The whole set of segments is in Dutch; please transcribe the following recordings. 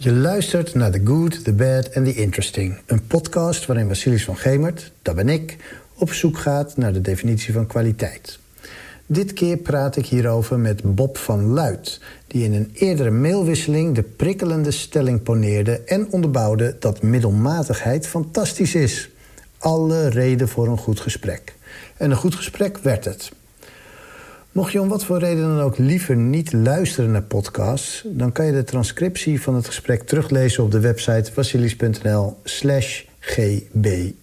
Je luistert naar The Good, The Bad and The Interesting. Een podcast waarin Vasilis van Gemert, dat ben ik, op zoek gaat naar de definitie van kwaliteit. Dit keer praat ik hierover met Bob van Luit... die in een eerdere mailwisseling de prikkelende stelling poneerde... en onderbouwde dat middelmatigheid fantastisch is. Alle reden voor een goed gesprek. En een goed gesprek werd het. Mocht je om wat voor reden dan ook liever niet luisteren naar podcasts... dan kan je de transcriptie van het gesprek teruglezen op de website vasilis.nl slash gbi.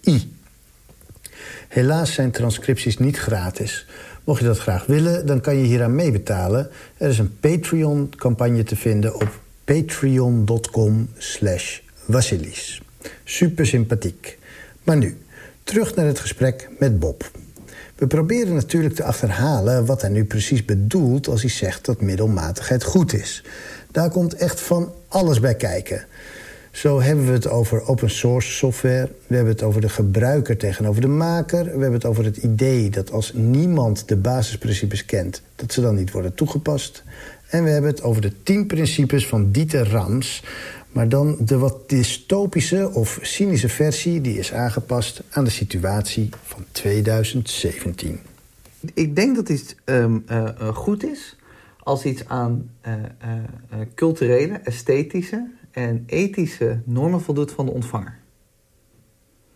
Helaas zijn transcripties niet gratis. Mocht je dat graag willen, dan kan je hieraan meebetalen. Er is een Patreon-campagne te vinden op patreon.com slash. Super sympathiek. Maar nu, terug naar het gesprek met Bob. We proberen natuurlijk te achterhalen wat hij nu precies bedoelt... als hij zegt dat middelmatigheid goed is. Daar komt echt van alles bij kijken. Zo hebben we het over open source software. We hebben het over de gebruiker tegenover de maker. We hebben het over het idee dat als niemand de basisprincipes kent... dat ze dan niet worden toegepast. En we hebben het over de tien principes van Dieter Rams... maar dan de wat dystopische of cynische versie... die is aangepast aan de situatie van 2017. Ik denk dat iets um, uh, goed is als iets aan uh, culturele, esthetische en ethische normen voldoet van de ontvanger.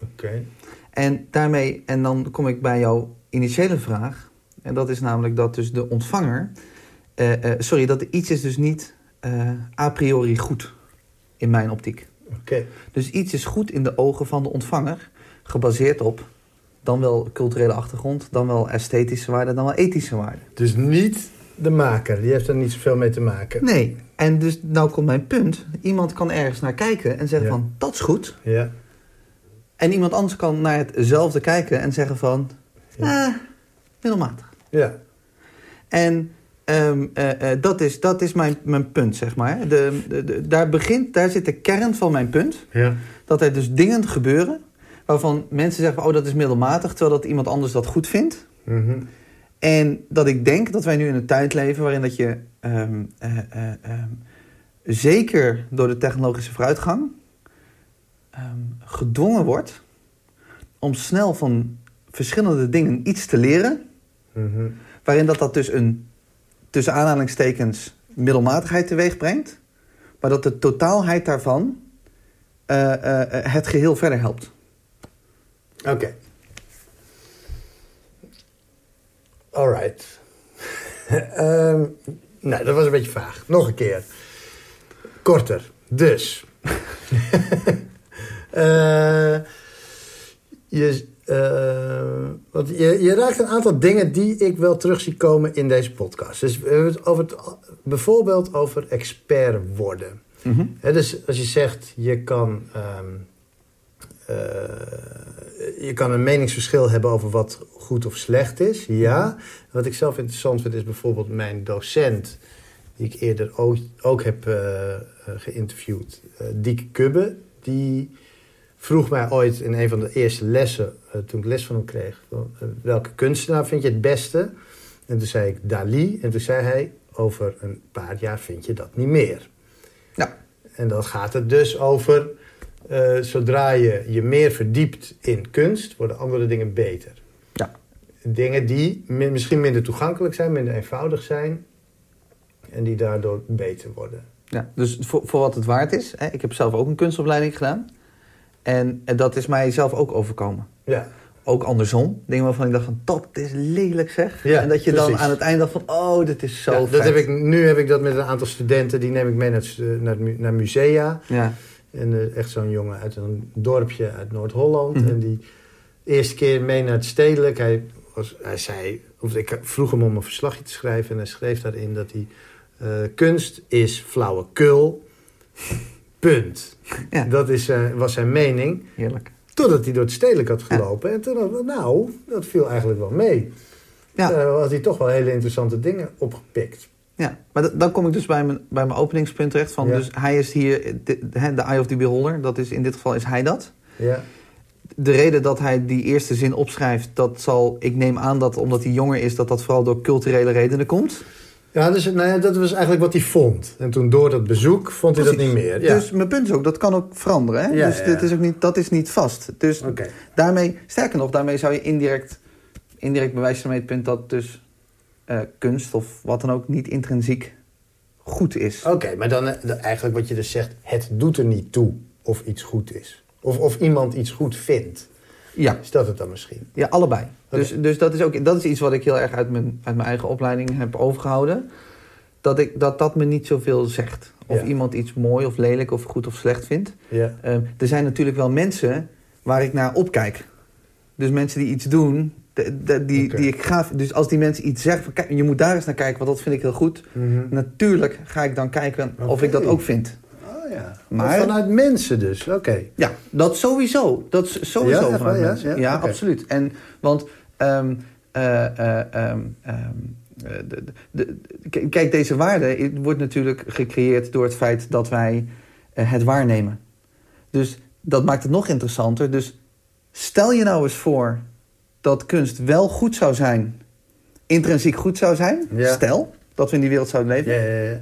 Oké. Okay. En daarmee, en dan kom ik bij jouw initiële vraag. En dat is namelijk dat dus de ontvanger. Uh, uh, sorry, dat iets is dus niet uh, a priori goed in mijn optiek. Oké. Okay. Dus iets is goed in de ogen van de ontvanger, gebaseerd op dan wel culturele achtergrond, dan wel esthetische waarde, dan wel ethische waarde. Dus niet de maker, die heeft er niet zoveel mee te maken. Nee, en dus nou komt mijn punt. Iemand kan ergens naar kijken en zeggen Ja. van, dat is goed. Ja. En iemand anders kan naar hetzelfde kijken en zeggen van, eh, middelmatig. Ja. En ehm, eh, eh, dat is, dat is mijn, mijn punt, zeg maar. De, de, de- daar, begint, daar zit de kern van mijn punt. Ja. Dat er dus dingen gebeuren waarvan mensen zeggen, oh dat is middelmatig, terwijl dat iemand anders dat goed vindt. Mhm. En dat ik denk dat wij nu in een tijd leven waarin dat je ehm, eh, eh, ehm, zeker door de technologische vooruitgang gedwongen wordt om snel van verschillende dingen iets te leren, Mhm. waarin dat dat dus een tussen aanhalingstekens middelmatigheid teweeg brengt, maar dat de totaalheid daarvan eh, eh, eh, het geheel verder helpt. Oké. Alright. Ehm nou, dat was een beetje vaag. Nog een keer. Korter. Dus. Je, want je, je raakt een aantal dingen die ik wel terug zie komen in deze podcast. Dus we hebben het over het, bijvoorbeeld over expert worden. Hè, dus als je zegt, je kan, ehm, eh, je kan een meningsverschil hebben over wat goed of slecht is. Ja. Wat ik zelf interessant vind is bijvoorbeeld mijn docent, die ik eerder ook, ook heb eh, eh, geïnterviewd, eh Dieke Kubbe. Die vroeg mij ooit in een van de eerste lessen, eh, toen ik les van hem kreeg, eh, welke kunstenaar vind je het beste? En toen zei ik Dali. En toen zei hij, over een paar jaar vind je dat niet meer. Ja. En dan gaat het dus over, eh, zodra je je meer verdiept in kunst, worden andere dingen beter. Ja. Dingen die mi- misschien minder toegankelijk zijn, minder eenvoudig zijn. En die daardoor beter worden. Ja, dus voor, voor wat het waard is. Hè, ik heb zelf ook een kunstopleiding gedaan. En, en dat is mij zelf ook overkomen. Ja, Ook andersom. Dingen waarvan ik dacht van, dat is lelijk zeg. Ja, en dat je dan aan het eind dacht van, oh, dit is zo ja dat heb ik, nu heb ik dat met een aantal studenten. Die neem ik mee naar, het, naar, het naar musea. Ja, En eh, echt zo'n jongen uit een dorpje uit Noord-Holland. Mhm. En die eerste keer mee naar het stedelijk. Hij, was, hij zei, of ik vroeg hem om een verslagje te schrijven. En hij schreef daarin dat hij... eh, kunst is flauwekul. Punt. Ja. Dat is, eh, was zijn mening. heerlijk. Totdat hij door het stedelijk had gelopen. En toen dacht nou, dat viel eigenlijk wel mee. Ja. Eh, had hij toch wel hele interessante dingen opgepikt. Ja, maar da- dan kom ik dus bij mijn, bij mijn openingspunt terecht. Van, Ja. Dus hij is hier, de, de, de eye of the beholder. Dat is, in dit geval is hij dat. Ja, De reden dat hij die eerste zin opschrijft, dat zal, ik neem aan dat omdat hij jonger is, dat dat vooral door culturele redenen komt. Ja, dus nou ja, dat was eigenlijk wat hij vond. En toen door dat bezoek vond hij dat niet meer. Ja. Dus mijn punt is ook, dat kan ook veranderen. Hè? Ja, dus Dit is ook niet, dat is niet vast. Dus daarmee, sterker nog, daarmee zou je indirect, indirect bewijzen het punt dat dus eh, kunst of wat dan ook niet intrinsiek goed is. Oké, maar dan eh, de- eigenlijk wat je dus zegt, het doet er niet toe of iets goed is. Of, of iemand iets goed vindt. Ja, Is dat het dan misschien? ja allebei. Dus, dus dat, is ook, dat is iets wat ik heel erg uit mijn, uit mijn eigen opleiding heb overgehouden. Dat, ik, dat dat me niet zoveel zegt. Of Ja. iemand iets mooi of lelijk of goed of slecht vindt. Ja. Ehm, er zijn natuurlijk wel mensen waar ik naar opkijk. Dus mensen die iets doen, de- de- die, die ik gaaf. Dus als die mensen iets zeggen, van, kijk, je moet daar eens naar kijken, want dat vind ik heel goed. Mhm. Natuurlijk ga ik dan kijken of ik dat ook vind. Oh ja. Maar- Maar vanuit mensen dus, oké. Ja, dat sowieso. Dat is sowieso Ja, echt vanuit ja? mensen. Ja, Ja, oké. absoluut. En, want, ehm, eh, eh, ehm, ehm, eh, de, de, de- k- kijk, deze waarde wordt natuurlijk gecreëerd door het feit dat wij het waarnemen. Dus dat maakt het nog interessanter. Dus stel je nou eens voor dat kunst wel goed zou zijn, intrinsiek goed zou zijn. Ja. Stel dat we in die wereld zouden leven. Ja, ja, ja.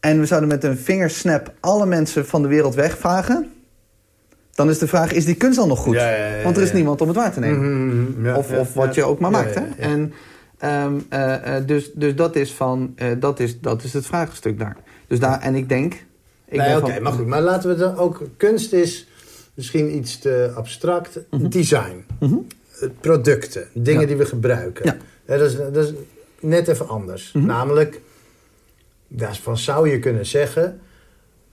En we zouden met een vingersnap alle mensen van de wereld wegvagen. Dan is de vraag, is die kunst dan nog goed? Ja, ja, ja, Want er is niemand om het waar te nemen. Mhm, mhm, ja, of, of wat je ook maar maakt. Hè? En, ehm, eh, eh, dus, dus dat is van, eh, dat, is, dat is het vraagstuk daar. Dus daar, en ik denk... Ik nee, oké, maar goed. Maar laten we dan ook... Kunst is misschien iets te abstract. Design. Mhm. Producten. Dingen die we gebruiken. Dat, is, dat is net even anders. Mhm. Namelijk, daarvan zou je kunnen zeggen...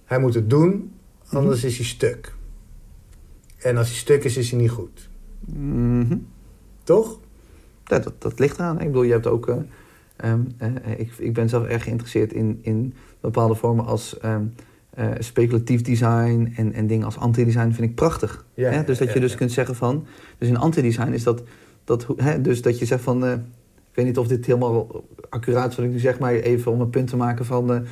Hij moet het doen, anders Mhm. is hij stuk. En als hij stuk is, is hij niet goed. Mhm. Toch? Ja, dat, dat ligt eraan. Ik bedoel, je hebt ook... eh, ehm, eh, ik, ik ben zelf erg geïnteresseerd in, in bepaalde vormen als ehm, eh, speculatief design en, en dingen als anti-design vind ik prachtig. Ja, hè? Dus ja, dat je dus kunt zeggen van... Dus in anti-design is dat... dat hè? Dus dat je zegt van... ik weet niet of dit helemaal accuraat is wat ik nu zeg... maar even om een punt te maken van...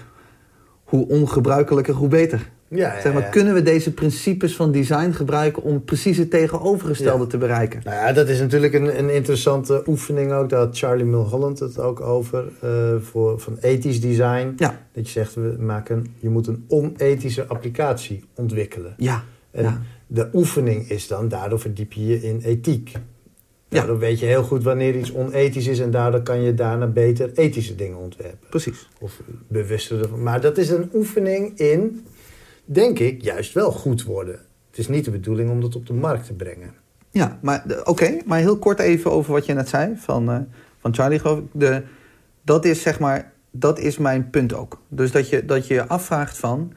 hoe ongebruikelijker, hoe beter. Ja, Zeg maar, ja. kunnen we deze principes van design gebruiken... om precies het tegenovergestelde te bereiken? Nou ja, dat is natuurlijk een, een interessante oefening ook. Daar had Charlie Mulholland het ook over. eh, voor, van ethisch design. Dat je zegt, we maken, je moet een onethische applicatie ontwikkelen. ja, En de oefening is dan, daardoor verdiep je je in ethiek. Ja. Daardoor weet je heel goed wanneer iets onethisch is... en daardoor kan je daarna beter ethische dingen ontwerpen. precies. Of bewuster ervan. Maar dat is een oefening in, denk ik, juist wel goed worden. Het is niet de bedoeling om dat op de markt te brengen. Ja, maar de- oké, maar heel kort even over wat je net zei van, eh, van Charlie, geloof ik. De, dat is zeg maar, dat is mijn punt ook. Dus dat je dat je, je afvraagt van,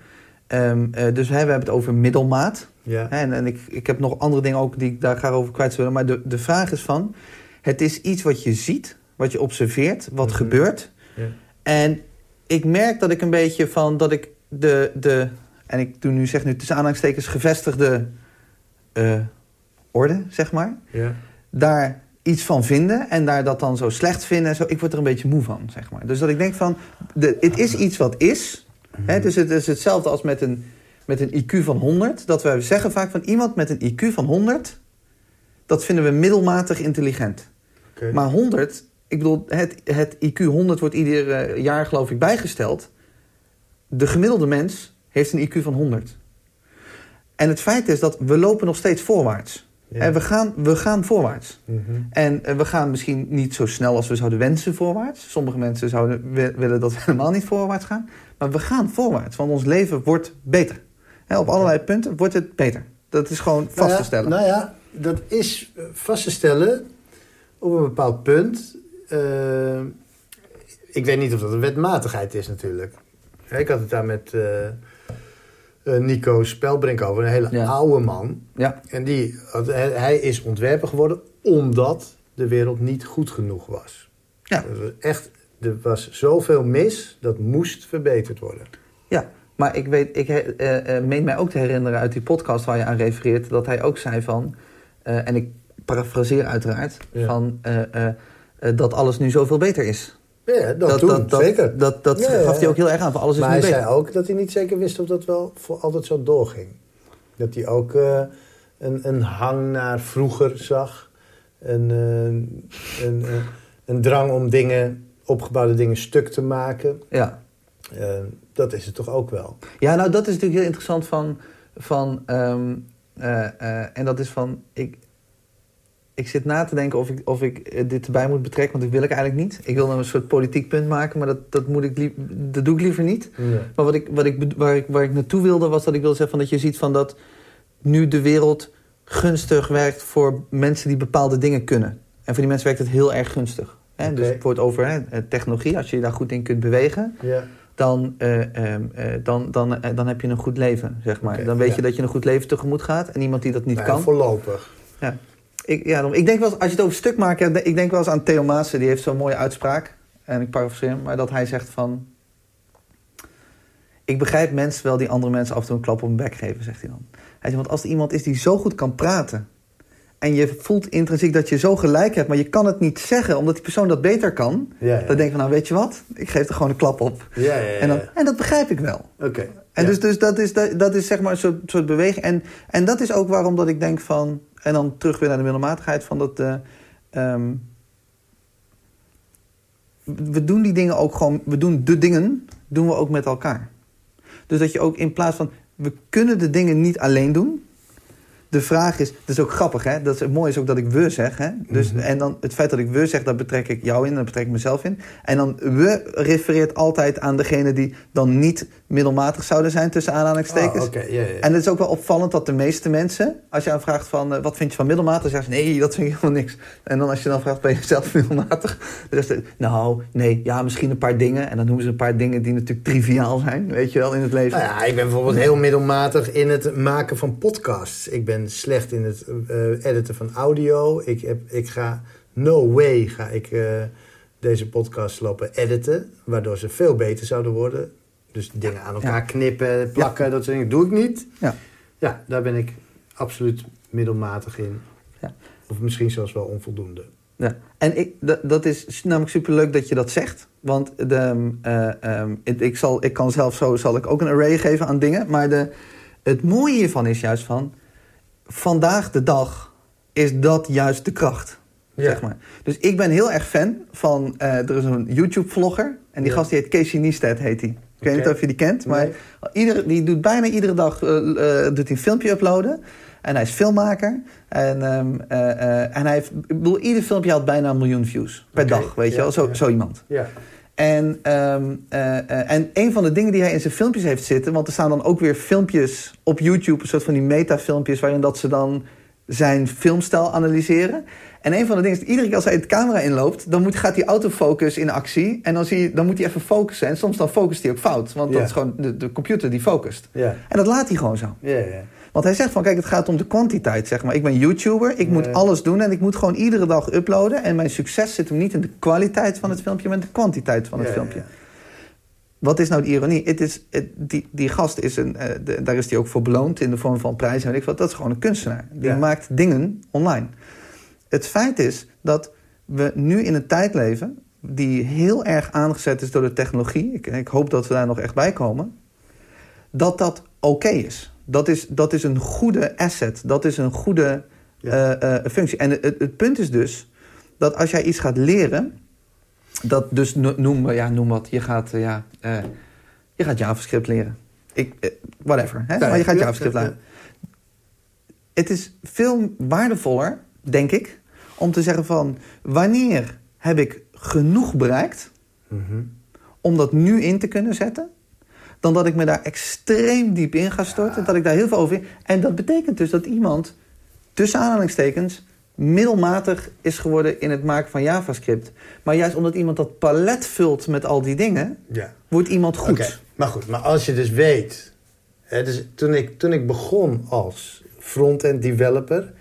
ehm, eh, dus hè, we hebben het over middelmaat. Ja. Hè, en en ik, ik heb nog andere dingen ook die ik daar graag over kwijt zou willen. Maar de, de vraag is van, het is iets wat je ziet, wat je observeert, wat Mhm. gebeurt. Ja. En ik merk dat ik een beetje van, dat ik de, de en ik doe nu, zeg nu tussen aanhalingstekens, gevestigde eh, orde, zeg maar Ja. daar iets van vinden en daar dat dan zo slecht vinden. en Zo, ik word er een beetje moe van, zeg maar. Dus dat ik denk van, de, het is iets wat is. Hè, dus het is hetzelfde als met een, met een IQ van 100. Dat we zeggen vaak van iemand met een IQ van 100... dat vinden we middelmatig intelligent. Maar 100, ik bedoel, het, het IQ 100 wordt ieder eh, jaar geloof ik bijgesteld. De gemiddelde mens heeft een IQ van 100. En het feit is dat we lopen nog steeds voorwaarts. Ja. En we gaan, we gaan voorwaarts. Mhm. En eh, we gaan misschien niet zo snel als we zouden wensen voorwaarts. Sommige mensen zouden wi- willen dat we helemaal niet voorwaarts gaan. Maar we gaan voorwaarts, want ons leven wordt beter. Hè, op allerlei punten wordt het beter. Dat is gewoon vast te stellen. Nou ja, nou ja, dat is eh, vast te stellen op een bepaald punt. Eh, ik weet niet of dat een wetmatigheid is natuurlijk. Ik had het daar met Nico Spelbrink over, een hele Ja. oude man. Ja, En die, hij is ontwerper geworden omdat de wereld niet goed genoeg was. ja, Er was echt, er was zoveel mis, dat moest verbeterd worden. ja. Maar ik, weet, ik eh, eh, meen mij ook te herinneren uit die podcast waar je aan refereert... dat hij ook zei van, eh, en ik parafraseer uiteraard... Ja. van eh, eh, eh, dat alles nu zoveel beter is. Ja, dat, toen, zeker. Dat, dat Ja, gaf hij ook heel erg aan, van alles is maar hij beter. zei ook dat hij niet zeker wist of dat wel voor altijd zo doorging. Dat hij ook eh, een, een hang naar vroeger zag. Een, eh, een, een, een drang om dingen opgebouwde dingen stuk te maken. Ja. Eh, dat is het toch ook wel. Ja, nou dat is natuurlijk heel interessant van... van ehm, eh, eh, en dat is van... Ik, ik zit na te denken of ik, of ik eh, dit erbij moet betrekken, want dat wil ik eigenlijk niet. Ik wil nou een soort politiek punt maken, maar dat, dat, moet ik dat doe ik liever niet. Maar wat ik, wat ik, waar, ik, waar ik naartoe wilde, was dat ik wilde zeggen van dat je ziet van dat nu de wereld gunstig werkt voor mensen die bepaalde dingen kunnen. En voor die mensen werkt het heel erg gunstig. Hè? Dus bijvoorbeeld over hè, eh, technologie, als je je daar goed in kunt bewegen, Ja. dan, eh, ehm, eh, dan, dan, dan heb je een goed leven, zeg maar. Dan weet ja. je dat je een goed leven tegemoet gaat. En iemand die dat niet Nou ja, kan, Voorlopig. Ik, ja, ik denk wel, eens- als je het over stuk maakt, ja, ik denk wel eens aan Theo Maassen, die heeft zo'n mooie uitspraak. En ik parafraseer hem, maar dat hij zegt van... Ik begrijp mensen wel die andere mensen af en toe een klap op hun bek geven, zegt hij dan. Hij zegt, want als er iemand is die zo goed kan praten... en je voelt intrinsiek dat je zo gelijk hebt... maar je kan het niet zeggen omdat die persoon dat beter kan... Ja, ja. dan denk je van, nou weet je wat? Ik geef er gewoon een klap op. Ja, ja, ja. En, dan, en dat begrijp ik wel. Oké. En dus, dus dat, is, dat, dat is zeg maar een soort, soort beweging. En, en dat is ook waarom dat ik denk van... En dan terug weer naar de middelmatigheid van dat... eh, ehm, we doen die dingen ook gewoon... We doen de dingen, doen we ook met elkaar. Dus dat je ook in plaats van... We kunnen de dingen niet alleen doen. De vraag is... Dat is ook grappig, hè? Dat is, het mooie is ook dat ik we zeg, hè? Dus, Mhm. En dan het feit dat ik we zeg, daar betrek ik jou in. Daar betrek ik mezelf in. En dan we refereert altijd aan degene die dan niet middelmatig zouden zijn... tussen aanhalingstekens. Oh, ja, ja. En het is ook wel opvallend dat de meeste mensen, als je aan vraagt van eh, wat vind je van middelmatig, zeggen ze nee, dat vind ik helemaal niks. En dan als je dan vraagt ben je zelf middelmatig, dan zeggen ze nou, nee, ja, misschien een paar dingen. En dan noemen ze een paar dingen die natuurlijk triviaal zijn, weet je wel, in het leven. Nou ja, ik ben bijvoorbeeld heel middelmatig in het maken van podcasts. Ik ben slecht in het eh, editen van audio. Ik, heb, ik ga, no way ga ik eh, deze podcast lopen editen. Waardoor ze veel beter zouden worden. Dus dingen aan elkaar Ja. knippen, plakken, dat soort dingen doe ik niet. Ja. Ja, daar ben ik absoluut middelmatig in. Ja. Of misschien zelfs wel onvoldoende. Ja. En ik, dat, is namelijk superleuk dat je dat zegt. Want de, ehm, eh, ehm, ik, ik, zal, ik kan zelf zo zal ik ook een array geven aan dingen. Maar de, het mooie hiervan is juist van... Vandaag de dag is dat juist de kracht. Zeg maar. Dus ik ben heel erg fan van... eh, er is een YouTube-vlogger. En die Ja. gast die heet Casey Neistat, heet hij. Ik weet niet of je die kent. Maar Nee. iedere, die doet bijna iedere dag eh, eh, doet hij een filmpje uploaden. En hij is filmmaker. En, ehm, eh, eh, en hij heeft, ik bedoel, ieder filmpje had bijna een miljoen views per dag, weet je wel. Zo, zo iemand. Ja. En, ehm, eh, eh, en een van de dingen die hij in zijn filmpjes heeft zitten... want er staan dan ook weer filmpjes op YouTube... een soort van die metafilmpjes... waarin dat ze dan zijn filmstijl analyseren. En een van de dingen is... dat iedere keer als hij de camera inloopt... dan moet, gaat die autofocus in actie... en dan, zie je, dan moet hij even focussen. En soms dan focust hij ook fout. Want dat is gewoon de, de computer die focust. Ja. En dat laat hij gewoon zo. Ja, ja. Want hij zegt van, kijk, het gaat om de kwantiteit, zeg maar. Ik ben YouTuber, ik moet alles doen en ik moet gewoon iedere dag uploaden. En mijn succes zit hem niet in de kwaliteit van het filmpje, maar in de kwantiteit van het Ja, filmpje. ja. Wat is nou de ironie? Het is, het- die, die gast is een, eh, de- daar is hij ook voor beloond in de vorm van prijzen. En weet ik wat. Dat is gewoon een kunstenaar. Die Ja. maakt dingen online. Het feit is dat we nu in een tijd leven die heel erg aangezet is door de technologie. Ik, ik hoop dat we daar nog echt bij komen. Dat dat oké is. Dat is. Dat is een goede asset. Dat is een goede Ja. eh, eh, functie. En het, het- punt is dus dat als jij iets gaat leren, dat dus no- noem, ja, noem wat, je gaat, eh, ja, je gaat JavaScript leren. Ik, whatever, hè? Ja, maar je gaat ja, JavaScript ja, ja. leren. Het is veel waardevoller, denk ik, om te zeggen van wanneer heb ik genoeg bereikt Mhm. om dat nu in te kunnen zetten, dan dat ik me daar extreem diep in ga storten, dat ik daar heel veel over. En dat betekent dus dat iemand tussen aanhalingstekens middelmatig is geworden in het maken van JavaScript. Maar juist omdat iemand dat palet vult met al die dingen, Ja. wordt iemand goed. Maar goed, maar als je dus weet... Hè, dus toen, ik, toen ik begon als front-end developer...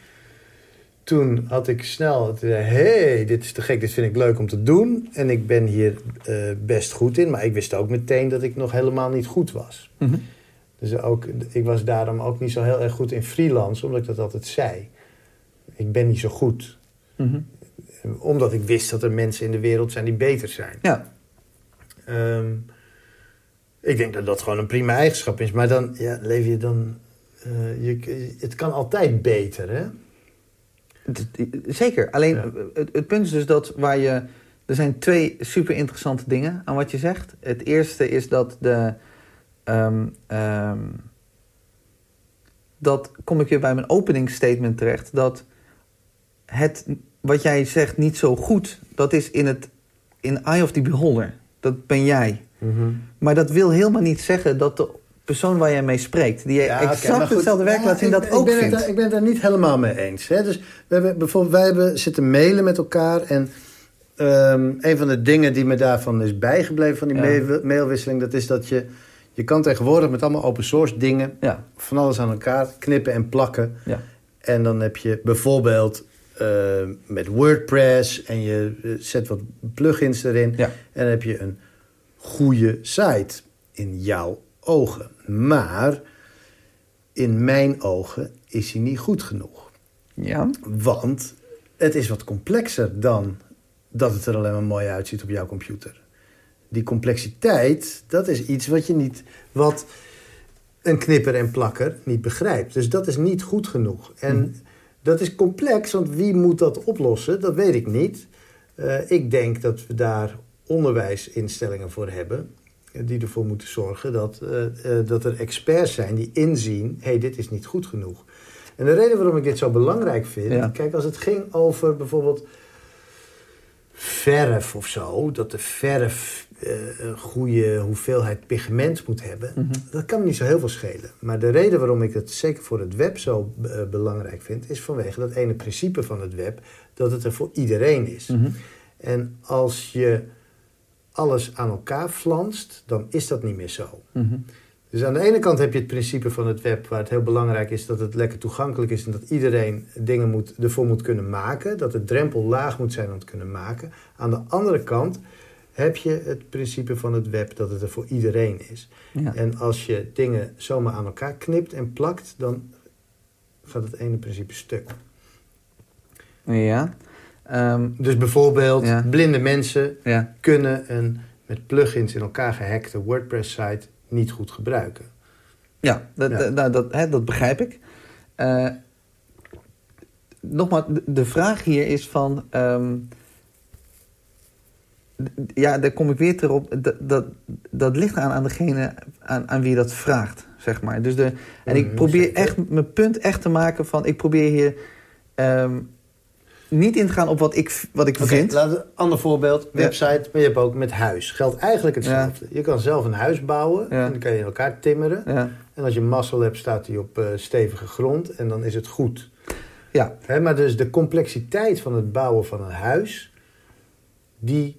toen had ik snel het idee... hey, dit is te gek, dit vind ik leuk om te doen. En ik ben hier eh, best goed in. Maar ik wist ook meteen dat ik nog helemaal niet goed was. Mhm. Dus ook, ik was daarom ook niet zo heel erg goed in freelance... omdat ik dat altijd zei. Ik ben niet zo goed. Mhm. Omdat ik wist dat er mensen in de wereld zijn die beter zijn. Ja, Ehm, ik denk dat dat gewoon een prima eigenschap is. Maar dan ja, leef je dan... eh, je, het kan altijd beter, hè? Zeker. Alleen Ja. het, het punt is dus dat waar je er zijn twee super interessante dingen aan wat je zegt. Het eerste is dat de. ehm, ehm, dat kom ik weer bij mijn openingsstatement terecht. Dat het wat jij zegt niet zo goed, dat is in het in eye of the beholder. Dat ben jij. Maar dat wil helemaal niet zeggen dat de persoon waar jij mee spreekt, die Ja, exact hetzelfde werk laat zien, dat ik ook ben het vindt. daar- ik ben het daar niet helemaal mee eens. Hè? Dus we hebben, bijvoorbeeld, wij hebben zitten mailen met elkaar. En ehm, een van de dingen die me daarvan is bijgebleven van die mail- mailwisseling... dat is dat je, je kan tegenwoordig met allemaal open source dingen... Ja, van alles aan elkaar knippen en plakken. ja, En dan heb je bijvoorbeeld eh, met WordPress... en je eh, zet wat plugins erin... ja. en dan heb je een goede site in jouw ogen. Maar in mijn ogen is hij niet goed genoeg. ja. Want het is wat complexer dan dat het er alleen maar mooi uitziet op jouw computer. Die complexiteit, dat is iets wat je niet, wat een knipper en plakker niet begrijpt. Dus dat is niet goed genoeg. En Mhm. dat is complex, want wie moet dat oplossen? Dat weet ik niet. Eh, ik denk dat we daar onderwijsinstellingen voor hebben. Die ervoor moeten zorgen dat, eh, eh, dat er experts zijn die inzien: hé, hey, dit is niet goed genoeg. En de reden waarom ik dit zo belangrijk vind, Ja. kijk, als het ging over bijvoorbeeld verf of zo, dat de verf eh, een goede hoeveelheid pigment moet hebben, Mhm. dat kan me niet zo heel veel schelen. Maar de reden waarom ik het zeker voor het web zo belangrijk vind, is vanwege dat ene principe van het web, dat het er voor iedereen is. Mhm. En als je alles aan elkaar flanst, dan is dat niet meer zo. Mhm. Dus aan de ene kant heb je het principe van het web, waar het heel belangrijk is dat het lekker toegankelijk is en dat iedereen dingen moet, ervoor moet kunnen maken, dat de drempel laag moet zijn om het kunnen maken. Aan de andere kant heb je het principe van het web dat het er voor iedereen is. Ja. En als je dingen zomaar aan elkaar knipt en plakt, dan gaat het ene principe stuk. ja. Ehm, Dus bijvoorbeeld, Ja. blinde mensen ja. kunnen een met plugins in elkaar gehackte WordPress-site niet goed gebruiken. Ja, dat, Ja. dat- nou, dat, hè, dat begrijp ik. Eh, nogmaals, de, vraag hier is van... ehm, ja, daar kom ik weer terug op. Dat, dat, dat ligt aan, aan degene aan, aan wie dat vraagt, zeg maar. Dus de, en ik Mhm, probeer echt mijn punt echt te maken van... Ik probeer hier ehm, niet in te gaan op wat ik, wat ik vind. laat een ander voorbeeld. Ja. Website, maar je hebt ook met huis. Geldt eigenlijk hetzelfde. Je kan zelf een huis bouwen en dan kan je in elkaar timmeren. En als je mazzel hebt, staat hij op eh, stevige grond en dan is het goed. ja, Hè, maar dus de complexiteit van het bouwen van een huis, die,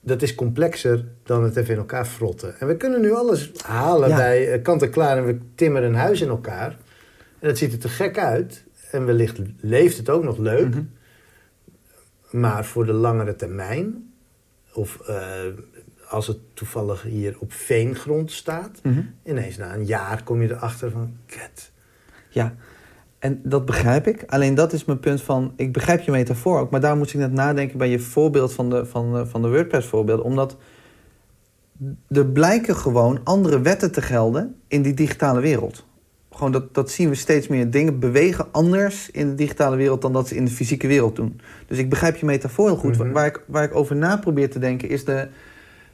dat is complexer dan het even in elkaar frotten. En we kunnen nu alles halen bij eh, kant en klaar en we timmeren een huis in elkaar. En dat ziet er te gek uit. En wellicht leeft het ook nog leuk. Mhm. Maar voor de langere termijn, of eh, als het toevallig hier op veengrond staat, Mhm. ineens na een jaar kom je erachter van, ket. Ja, en dat begrijp ik. Alleen dat is mijn punt van... Ik begrijp je metafoor ook, maar daar moest ik net nadenken... bij je voorbeeld van de, van, de- van de WordPress-voorbeeld. Omdat er blijken gewoon andere wetten te gelden in die digitale wereld. Gewoon dat, dat zien we steeds meer. Dingen bewegen anders in de digitale wereld... dan dat ze in de fysieke wereld doen. Dus ik begrijp je metafoor heel goed. Mhm. waar, ik, waar ik over na probeer te denken is de,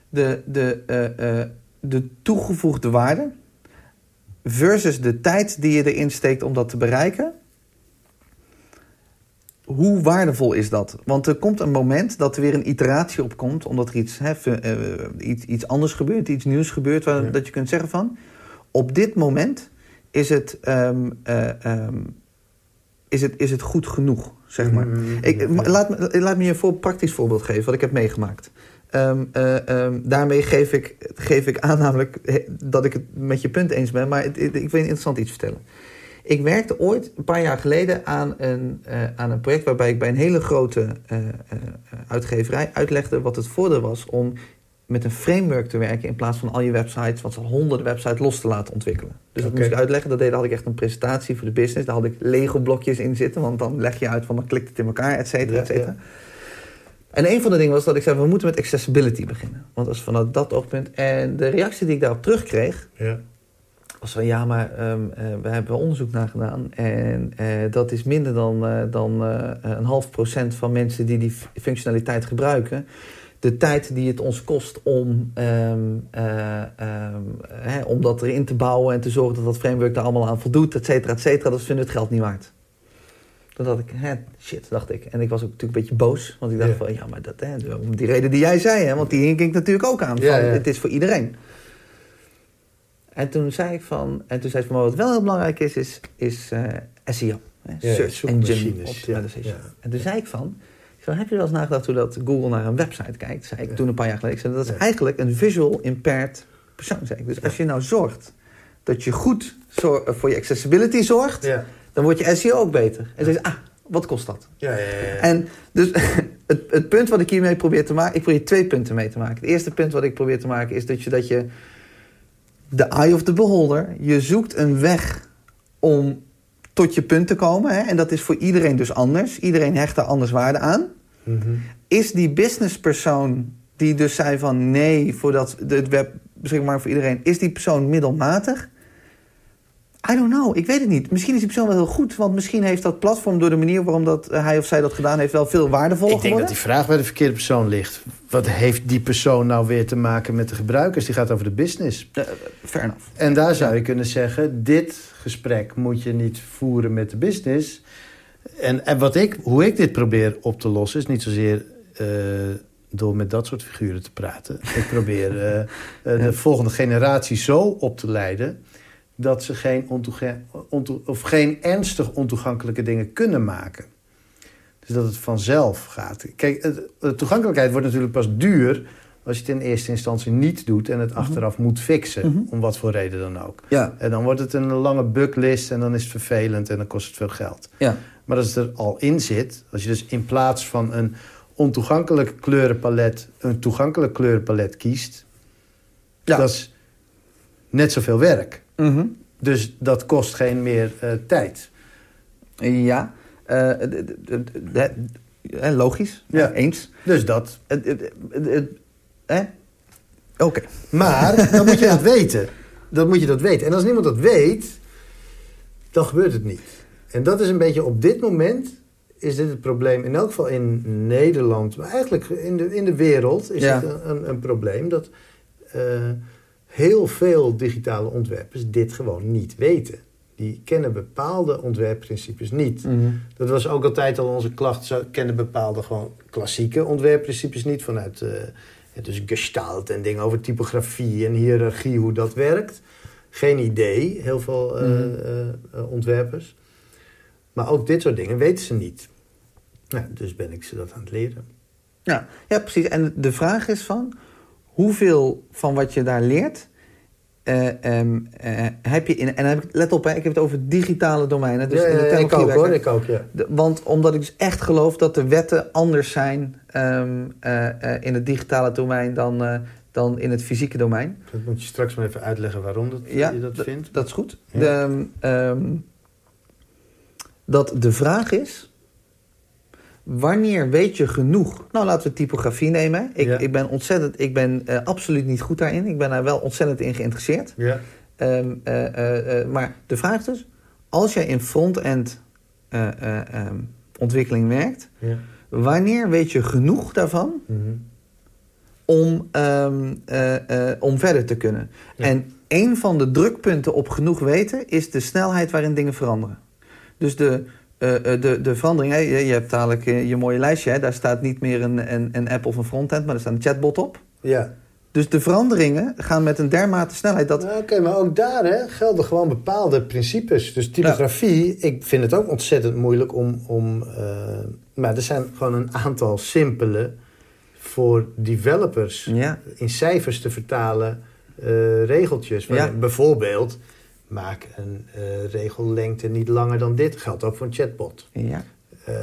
de, de, eh, eh, de toegevoegde waarde versus de tijd die je erin steekt om dat te bereiken. Hoe waardevol is dat? Want er komt een moment dat er weer een iteratie opkomt, omdat er iets, hè, eh, iets, iets anders gebeurt, iets nieuws gebeurt, waar, Ja. dat je kunt zeggen van, op dit moment is het, ehm, eh, ehm, is het, is het goed genoeg, zeg maar. Mm, Ik, ma- laat, me, laat me je een voor, praktisch voorbeeld geven wat ik heb meegemaakt. Ehm, eh, daarmee geef ik, geef ik aan namelijk he- dat ik het met je punt eens ben, maar het- het- ik wil je interessant iets vertellen. Ik werkte ooit, een paar jaar geleden, aan een, eh, aan een project waarbij ik bij een hele grote uitgeverij uitlegde wat het voordeel was om met een framework te werken in plaats van al je websites, wat ze honderden websites los te laten ontwikkelen. Dus dat moest ik uitleggen. Dat deed, had ik echt een presentatie voor de business. Daar had ik Lego-blokjes in zitten, want dan leg je uit van dan klikt het in elkaar, et cetera, et Ja, cetera. En een van de dingen was dat ik zei, we moeten met accessibility beginnen. Want dat is vanuit dat oogpunt. En de reactie die ik daarop terugkreeg, Ja. was van ja, maar ehm, eh, we hebben onderzoek naar gedaan. En eh, dat is minder dan, eh, dan een half procent van mensen die die functionaliteit gebruiken. De tijd die het ons kost om, ehm, eh, ehm, hè, om dat erin te bouwen en te zorgen dat dat framework daar allemaal aan voldoet, et cetera, et cetera, dat vinden we het geld niet waard. Toen dacht ik, hè, shit, dacht ik. En ik was ook natuurlijk een beetje boos. Want ik dacht van, ja, maar dat, hè, om die reden die jij zei, hè, want die hing ik natuurlijk ook aan. Van, Ja, ja. Het is voor iedereen. En toen zei ik van, en toen zei ik van, wat wel heel belangrijk is, is, is eh, SEO. Hè, Search Engine Optimization. En toen zei ik van, zei, heb je wel eens nagedacht hoe dat Google naar een website kijkt? Zei ik Ja. toen een paar jaar geleden. Ik zei, dat is Ja. eigenlijk een visual impaired persoon. Zei ik. Dus als je nou zorgt dat je goed zor- voor je accessibility zorgt, dan wordt je SEO ook beter. En zei ze, ah, wat kost dat? Ja, ja, ja, ja. En dus het, het punt wat ik hiermee probeer te maken... Ik probeer twee punten mee te maken. Het eerste punt wat ik probeer te maken is dat je... Dat je de eye of the beholder, je zoekt een weg om tot je punt te komen. Hè? En dat is voor iedereen dus anders. Iedereen hecht er anders waarde aan. Mhm. Is die businesspersoon die dus zei van... nee, voor dat, het web beschikbaar voor iedereen... is die persoon middelmatig? I don't know, ik weet het niet. Misschien is die persoon wel heel goed... want misschien heeft dat platform door de manier waarom dat eh, hij of zij dat gedaan heeft... wel veel waardevoller Ik denk dat geworden. die vraag bij de verkeerde persoon ligt. Wat heeft die persoon nou weer te maken met de gebruikers? Die gaat over de business. Eh, fair enough. En daar zou je kunnen zeggen: dit gesprek moet je niet voeren met de business. En, en wat ik, hoe ik dit probeer op te lossen, is niet zozeer door met dat soort figuren te praten. Ik probeer de volgende generatie zo op te leiden dat ze geen, of geen ernstig ontoegankelijke dingen kunnen maken. Dus dat het vanzelf gaat. Kijk, de toegankelijkheid wordt natuurlijk pas duur als je het in eerste instantie niet doet en het achteraf moet fixen, Mhm. om wat voor reden dan ook. Ja, En dan wordt het een lange bucklist en dan is het vervelend en dan kost het veel geld. ja. Maar als het er al in zit, als je dus in plaats van een ontoegankelijk kleurenpalet een toegankelijk kleurenpalet kiest, Ja. dat is net zoveel werk. Mhm. Dus dat kost geen meer eh, tijd. Ja, Eh, eh, logisch, Ja. Eh, eens. Dus dat. Hè? Oké. Maar dan moet je dat weten. Dan moet je dat weten. En als niemand dat weet, dan gebeurt het niet. En dat is een beetje op dit moment is dit het probleem. In elk geval in Nederland, maar eigenlijk in de, in de wereld is Ja. het een, een, een probleem dat eh, heel veel digitale ontwerpers dit gewoon niet weten. Die kennen bepaalde ontwerpprincipes niet. Mhm. Dat was ook altijd al onze klacht. Ze kennen bepaalde gewoon klassieke ontwerpprincipes niet. Vanuit eh, dus gestalt en dingen over typografie en hiërarchie, hoe dat werkt. Geen idee, heel veel eh, Mhm. eh, ontwerpers. Maar ook dit soort dingen weten ze niet. Nou, dus ben ik ze dat aan het leren. Ja, ja, precies. En de vraag is van... hoeveel van wat je daar leert... eh, ehm, eh, heb je in... En heb ik, let op, hè, ik heb het over digitale domeinen. Dus ja, in de ja, ik ook hoor, ik ook, ja. De- want omdat ik dus echt geloof dat de wetten anders zijn... ehm, eh, in het digitale domein dan, dan in het fysieke domein. Dat moet je straks maar even uitleggen waarom dat, Ja, je dat vindt. Dat is goed. De, ehm, dat de vraag is... Wanneer weet je genoeg? Nou, laten we typografie nemen. Ik, Ja. ik ben ontzettend, ik ben eh, absoluut niet goed daarin. Ik ben daar wel ontzettend in geïnteresseerd. Ja. Ehm, eh, eh, maar de vraag is dus, als jij in front-end eh, eh, ehm, ontwikkeling werkt, ja. wanneer weet je genoeg daarvan Mhm. om, ehm, eh, eh, om verder te kunnen? En een van de drukpunten op genoeg weten is de snelheid waarin dingen veranderen. Dus de, de, de verandering, hè, je, je hebt dadelijk eh, je mooie lijstje, hè, daar staat niet meer een, een, een app of een frontend, maar er staat een chatbot op. ja. Dus de veranderingen gaan met een dermate snelheid dat. Nou, Oké, maar ook daar hè, gelden gewoon bepaalde principes. Dus typografie, ik vind het ook ontzettend moeilijk om... om eh, maar er zijn gewoon een aantal simpele voor developers Ja, in cijfers te vertalen eh, regeltjes. Ja. Bijvoorbeeld, maak een eh, regellengte niet langer dan dit. Geldt ook voor een chatbot. ja, Eh,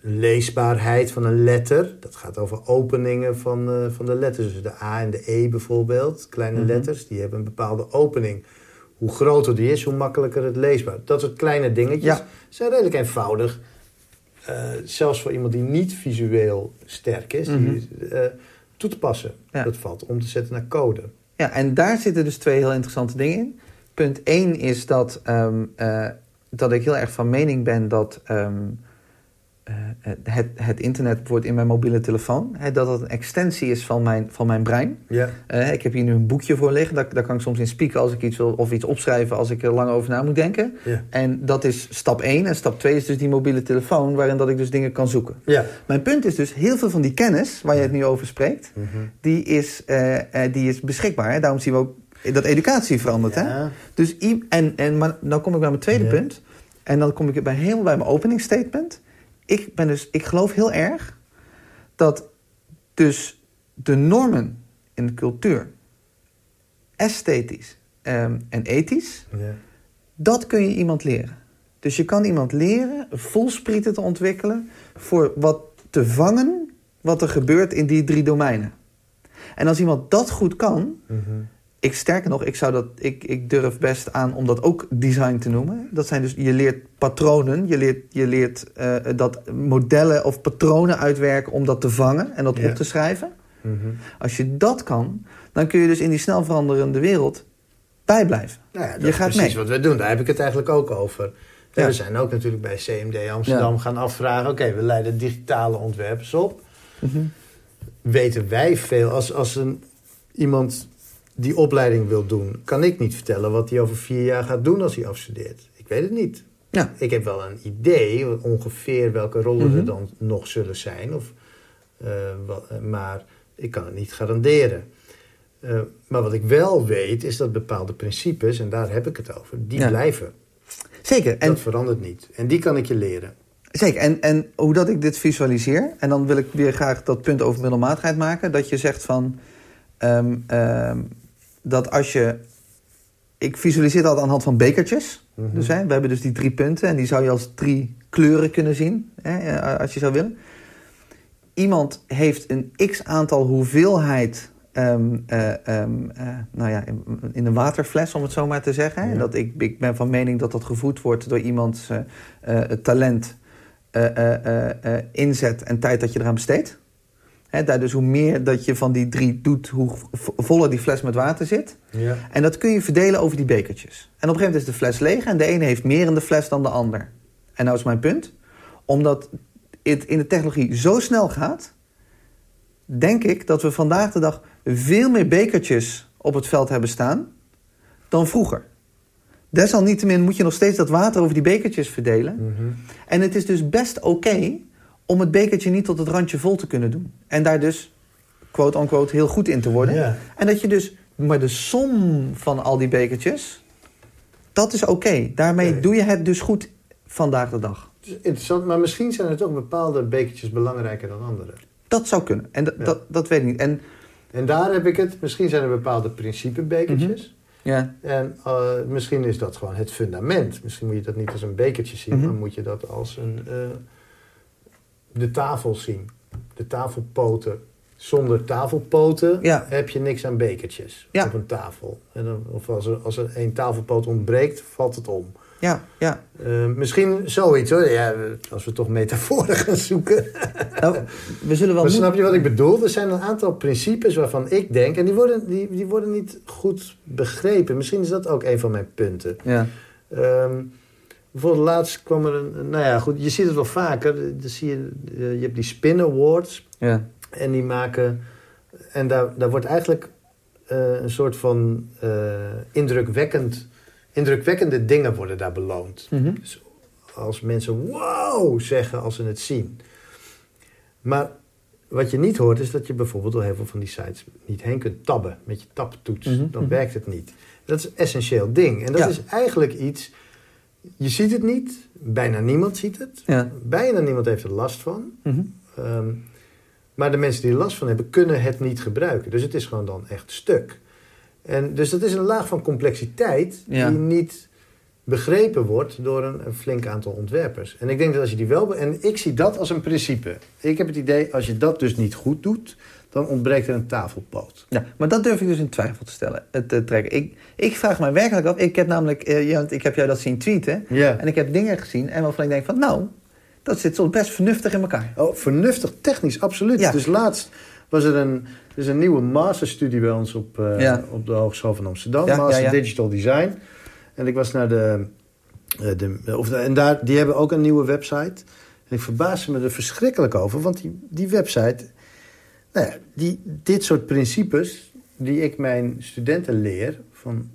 leesbaarheid van een letter. Dat gaat over openingen van, eh, van de letters. Dus de A en de E bijvoorbeeld, kleine Mhm. letters, die hebben een bepaalde opening. Hoe groter die is, hoe makkelijker het leesbaar. Dat soort kleine dingetjes Ja. zijn redelijk eenvoudig. Zelfs voor iemand die niet visueel sterk is, die, eh, toe te passen. Ja. Dat valt om te zetten naar code. ja, en daar zitten dus twee heel interessante dingen in. Punt 1 is dat, ehm, eh, dat ik heel erg van mening ben dat ehm, eh, het, het internet wordt in mijn mobiele telefoon, hè, dat dat een extensie is van mijn, van mijn brein. Ja. Eh, ik heb hier nu een boekje voor liggen, daar, daar kan ik soms in spieken als ik iets wil of iets opschrijven als ik er lang over na moet denken. Ja. En dat is stap 1. En stap 2 is dus die mobiele telefoon waarin dat ik dus dingen kan zoeken. Ja. Mijn punt is dus, heel veel van die kennis waar je het nu over spreekt, Mhm. die, is, eh, eh, die is beschikbaar. Hè? Daarom zien we ook dat educatie verandert. Hè? Dus, en, en, maar dan kom ik bij mijn tweede Ja. punt. En dan kom ik bij helemaal bij mijn openingsstatement. Ik, ben dus, ik geloof heel erg dat dus de normen in de cultuur, esthetisch ehm, en ethisch, Ja. dat kun je iemand leren. Dus je kan iemand leren voelsprieten te ontwikkelen voor wat te vangen wat er gebeurt in die drie domeinen. En als iemand dat goed kan, Mhm. Ik sterker nog, ik, zou dat, ik, ik durf best aan om dat ook design te noemen. Dat zijn dus, je leert patronen, je leert, je leert eh, dat modellen of patronen uitwerken om dat te vangen en dat op te schrijven. Mhm. Als je dat kan, dan kun je dus in die snel veranderende wereld bijblijven. Nou ja, dat Je is gaat precies mee. wat we doen. Daar heb ik het eigenlijk ook over. Ja. We zijn ook natuurlijk bij CMD Amsterdam Ja. gaan afvragen... oké, we leiden digitale ontwerpers op. Mhm. Weten wij veel... als, als een, iemand die opleiding wil doen... kan ik niet vertellen wat hij over vier jaar gaat doen als hij afstudeert. Ik weet het niet. Ja. Ik heb wel een idee ongeveer welke rollen Mhm. er dan nog zullen zijn. Of, eh, wat, eh, maar ik kan het niet garanderen. Eh, maar wat ik wel weet is dat bepaalde principes, en daar heb ik het over, die Ja. blijven. Zeker. En Dat verandert niet. En die kan ik je leren. Zeker, en, en hoe dat ik dit visualiseer, en dan wil ik weer graag dat punt over middelmatigheid maken, dat je zegt van ehm, ehm, dat als je. Ik visualiseer dat aan de hand van bekertjes. Mhm. Dus, hè, we hebben dus die drie punten en die zou je als drie kleuren kunnen zien, hè, eh, als je zou willen. Iemand heeft een x aantal hoeveelheid. ehm, eh, ehm, eh, nou ja, in, in een waterfles, om het zo maar te zeggen. Ja. Dat ik, ik ben van mening dat dat gevoed wordt door iemands talent, inzet en tijd dat je eraan besteedt. Daar dus hoe meer dat je van die drie doet, hoe vo- voller die fles met water zit. Ja. En dat kun je verdelen over die bekertjes. En op een gegeven moment is de fles leeg en de ene heeft meer in de fles dan de ander. En nou is mijn punt. Omdat het in de technologie zo snel gaat, denk ik dat we vandaag de dag veel meer bekertjes op het veld hebben staan dan vroeger. Desalniettemin moet je nog steeds dat water over die bekertjes verdelen. Mhm. En het is dus best oké om het bekertje niet tot het randje vol te kunnen doen. En daar dus, quote-unquote, heel goed in te worden. Ja. En dat je dus, maar de som van al die bekertjes, dat is oké. Daarmee doe je het dus goed vandaag de dag. Interessant, maar misschien zijn er toch bepaalde bekertjes belangrijker dan andere. Dat zou kunnen. En dat, Ja. dat, dat weet ik niet. En En daar heb ik het. Misschien zijn er bepaalde principebekertjes. ja, En eh, misschien is dat gewoon het fundament. Misschien moet je dat niet als een bekertje zien, Mhm. maar moet je dat als een, eh, de tafel zien. De tafelpoten. Zonder tafelpoten Ja. heb je niks aan bekertjes Ja. op een tafel. En dan, of als er, als er een tafelpoot ontbreekt, valt het om. ja, ja. Eh, misschien zoiets hoor. Ja, als we toch metaforen gaan zoeken. Nou, we zullen wel Maar snap je wat ik bedoel? Er zijn een aantal principes waarvan ik denk... en die worden, die, die worden niet goed begrepen. Misschien is dat ook een van mijn punten. Ja, Ehm, bijvoorbeeld laatst kwam er een... Nou ja, goed, je ziet het wel vaker. Dan zie je, eh, je hebt die Spin Awards. ja, En die maken... En daar, daar wordt eigenlijk eh, een soort van eh, indrukwekkend... Indrukwekkende dingen worden daar beloond. Mhm. Dus als mensen wow zeggen als ze het zien. Maar wat je niet hoort is dat je bijvoorbeeld door heel veel van die sites niet heen kunt tabben met je taptoets. Mhm, Dan mhm. werkt het niet. Dat is een essentieel ding. En dat Ja. is eigenlijk iets. Je ziet het niet, bijna niemand ziet het. ja. Bijna niemand heeft er last van. Mhm. Ehm, maar de mensen die er last van hebben, kunnen het niet gebruiken. Dus het is gewoon dan echt stuk. En dus dat is een laag van complexiteit Ja. die niet begrepen wordt door een, een flink aantal ontwerpers. En ik denk dat als je die wel... En ik zie dat als een principe. Ik heb het idee, als je dat dus niet goed doet... dan ontbreekt er een tafelpoot. Ja, maar dat durf ik dus in twijfel te stellen, het te trekken. Ik, ik vraag mij werkelijk af, ik heb namelijk, eh, Jant, ik heb jou dat zien tweeten. Ja. En ik heb dingen gezien en waarvan ik denk van, nou, dat zit soms best vernuftig in elkaar. Oh, vernuftig, technisch, absoluut. Ja. Dus laatst was er een, is een nieuwe masterstudie bij ons op, eh, Ja. op de Hogeschool van Amsterdam. Ja, Master. Digital Design. En ik was naar de... eh, de of, en daar, die hebben ook een nieuwe website. En ik verbaasde me er verschrikkelijk over. Want die, die website... Nou ja, die, dit soort principes die ik mijn studenten leer... van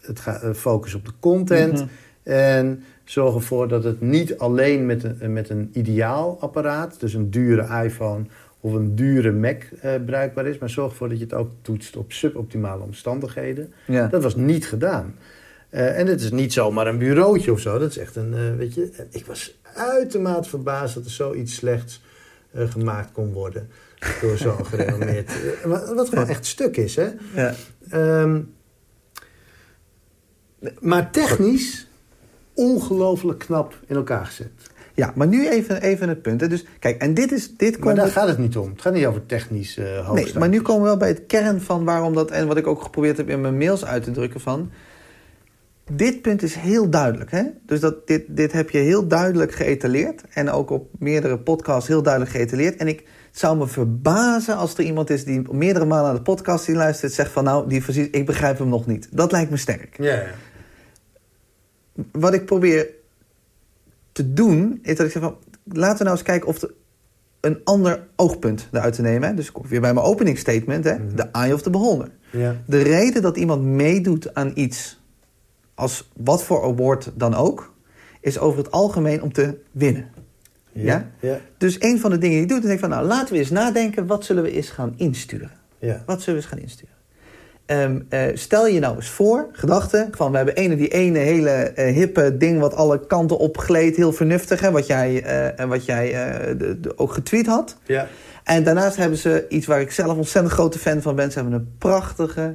het gaat eh, focus op de content... Mhm. En zorg ervoor dat het niet alleen met een, met een ideaal apparaat, dus een dure iPhone of een dure Mac eh, bruikbaar is, maar zorg ervoor dat je het ook toetst op suboptimale omstandigheden. Ja. Dat was niet gedaan. Eh, en het is niet zomaar een bureautje of zo. Dat is echt een, eh, weet je, ik was uitermate verbaasd dat er zoiets slechts eh, gemaakt kon worden door zo'n gerenommeerd, eh, wat, wat gewoon echt stuk is, hè? Ja. Ehm, maar technisch ongelooflijk knap in elkaar gezet. ja, maar nu even, even het punt. Hè. Dus kijk, en dit is... Dit Maar daar gaat het niet om. Het gaat niet over technisch hoogstand. Nee, maar nu komen we wel bij het kern van waarom dat... en wat ik ook geprobeerd heb in mijn mails uit te drukken van... dit punt is heel duidelijk. Hè? Dus dat, dit, dit heb je heel duidelijk geëtaleerd... en ook op meerdere podcasts heel duidelijk geëtaleerd. En ik het zou me verbazen als er iemand is... die meerdere malen naar de podcast die luistert... zegt van nou, die precies, ik begrijp hem nog niet. Dat lijkt me sterk. Ja, ja. Wat ik probeer te doen, is dat ik zeg van... laten we nou eens kijken of er een ander oogpunt eruit te nemen. Hè? Dus ik kom weer bij mijn opening statement, hè? Mhm. the eye of the beholder. ja. De reden dat iemand meedoet aan iets, als wat voor award dan ook, is over het algemeen om te winnen. Ja? Ja. Dus een van de dingen die je doet, is denk van, nou laten we eens nadenken, wat zullen we eens gaan insturen? ja. Wat zullen we eens gaan insturen? Ehm, eh, stel je nou eens voor, gedachte, van we hebben ene, die ene hele eh, hippe ding wat alle kanten opgleed, heel vernuftig, hè, wat jij, eh, wat jij de- de- ook getweet had. ja. En daarnaast hebben ze iets waar ik zelf ontzettend grote fan van ben. Ze hebben een prachtige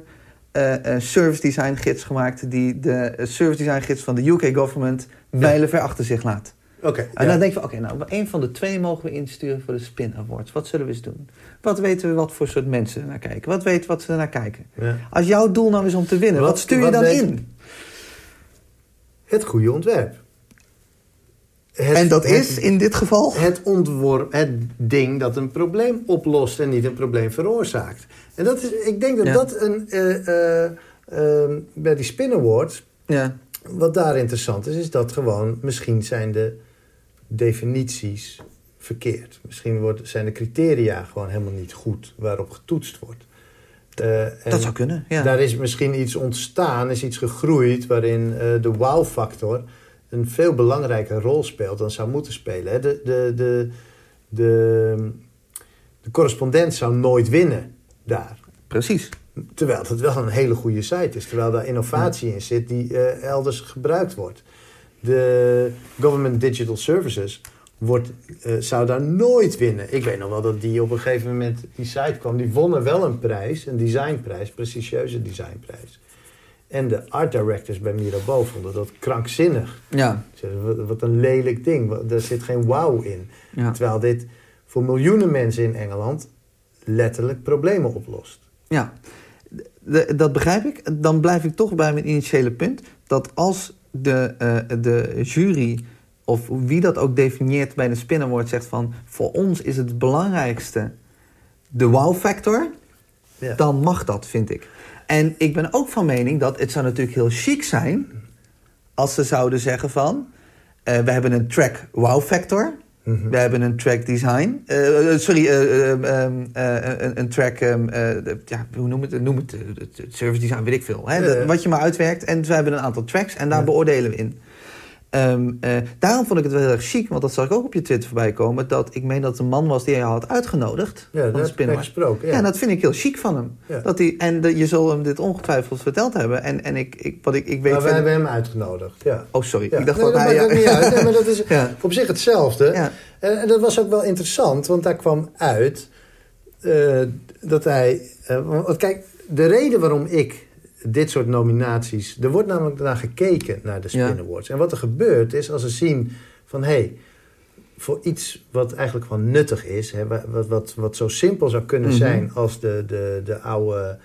service design gids gemaakt... die de service design gids van de UK government mijlenver achter zich laat. Oké. En ja. dan denk je van, oké, nou, een van de twee mogen we insturen voor de Spin Awards. Wat zullen we eens doen? Wat weten we wat voor soort mensen er naar kijken? Wat weten we wat ze er naar kijken? Ja. Als jouw doel nou is om te winnen, wat, Wat- stuur je wat dan in? Het goede ontwerp. Het- en dat het- is in dit geval... Het ontworp, het ding dat een probleem oplost en niet een probleem veroorzaakt. En dat is, ik denk dat Ja. dat een, eh, eh, eh, bij die Spin Awards, Ja, wat daar interessant is, is dat gewoon, misschien zijn de definities verkeerd. Misschien wordt, zijn de criteria gewoon helemaal niet goed waarop getoetst wordt. Eh, dat zou kunnen, ja. Daar is misschien iets ontstaan, is iets gegroeid waarin eh, de wow-factor een veel belangrijke rol speelt dan zou moeten spelen. hè. De, de, de, de, de correspondent zou nooit winnen daar. Precies. Terwijl het wel een hele goede site is. Terwijl daar innovatie in zit die eh, elders gebruikt wordt. De Government Digital Services wordt, eh, zou daar nooit winnen. Ik weet nog wel dat die op een gegeven moment die site kwam. Die wonnen wel een prijs, een designprijs, prestigieuze designprijs. En de art directors bij Mirabeau vonden dat krankzinnig. Ja, Ze zeiden, Wat, wat een lelijk ding. Er zit geen wow in. ja. Terwijl dit voor miljoenen mensen in Engeland letterlijk problemen oplost. Ja, de- dat begrijp ik. Dan blijf ik toch bij mijn initiële punt. Dat als de, eh, de jury, of wie dat ook definieert bij de Spin Award, zegt van... voor ons is het belangrijkste de wow-factor, Ja. dan mag dat, vind ik. En ik ben ook van mening dat het zou natuurlijk heel chic zijn... als ze zouden zeggen van... eh, we hebben een track Mhm. We hebben een track design. eh, eh, sorry, eh, eh, eh, eh, een, track. ehm, de- ja, hoe noem het? Noem het het- service design, weet ik veel. Hè? Dat- wat je maar uitwerkt. En we hebben een aantal tracks en daar Ja. beoordelen we in. Ehm, eh, daarom vond ik het wel heel erg chic, want dat zag ik ook op je Twitter voorbij komen. Dat ik meen dat het een man was die je had uitgenodigd. Ja, van de heb gesproken. Ja. Ja. dat vind ik heel chic van hem. Ja. Dat hij, en de- je zal hem dit ongetwijfeld verteld hebben. En, en ik, ik, wat ik, ik weet. maar wij hebben hem uitgenodigd. Ja. Oh, sorry. Ja. Ik dacht nee, dat dat hij. maakt ook niet uit. Nee, maar dat is op zich hetzelfde. En, en dat was ook wel interessant, want daar kwam uit eh, dat hij... eh, want kijk, de reden waarom ik dit soort nominaties... Er wordt namelijk naar gekeken, naar de Spin Ja. Awards. En wat er gebeurt is, als ze zien van... hé, hey, voor iets wat eigenlijk gewoon nuttig is... Hè, wa- wat, wat, wat zo simpel zou kunnen Mhm. zijn als de, de, de oude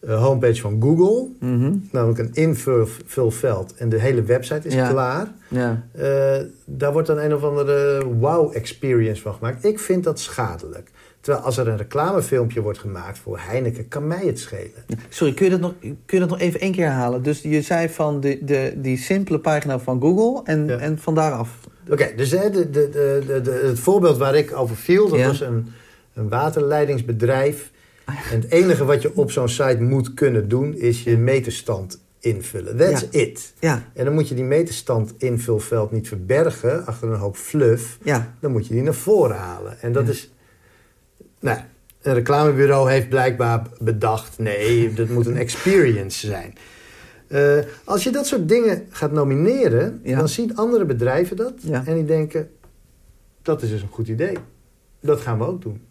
eh, homepage van Google... Mhm. Namelijk een invulveld en de hele website is Ja. klaar. ja. Eh, daar wordt dan een of andere wow-experience van gemaakt. Ik vind dat schadelijk. Terwijl als er een reclamefilmpje wordt gemaakt voor Heineken, kan mij het schelen. Sorry, kun je dat nog, kun je dat nog even één keer herhalen? Dus je zei van de, de, die simpele pagina van Google en, Ja. en van daaraf. Oké, dus hè, de, de, de, de, het voorbeeld waar ik over viel, dat Ja. was een, een waterleidingsbedrijf. En het enige wat je op zo'n site moet kunnen doen, is je meterstand invullen. That's Ja. it. Ja, En dan moet je die meterstand invulveld niet verbergen achter een hoop fluff. ja. Dan moet je die naar voren halen. En dat is... Nou, een reclamebureau heeft blijkbaar bedacht... nee, dat moet een experience zijn. Eh, als je dat soort dingen gaat nomineren... Ja. dan zien andere bedrijven dat... Ja. en die denken... dat is dus een goed idee. Dat gaan we ook doen.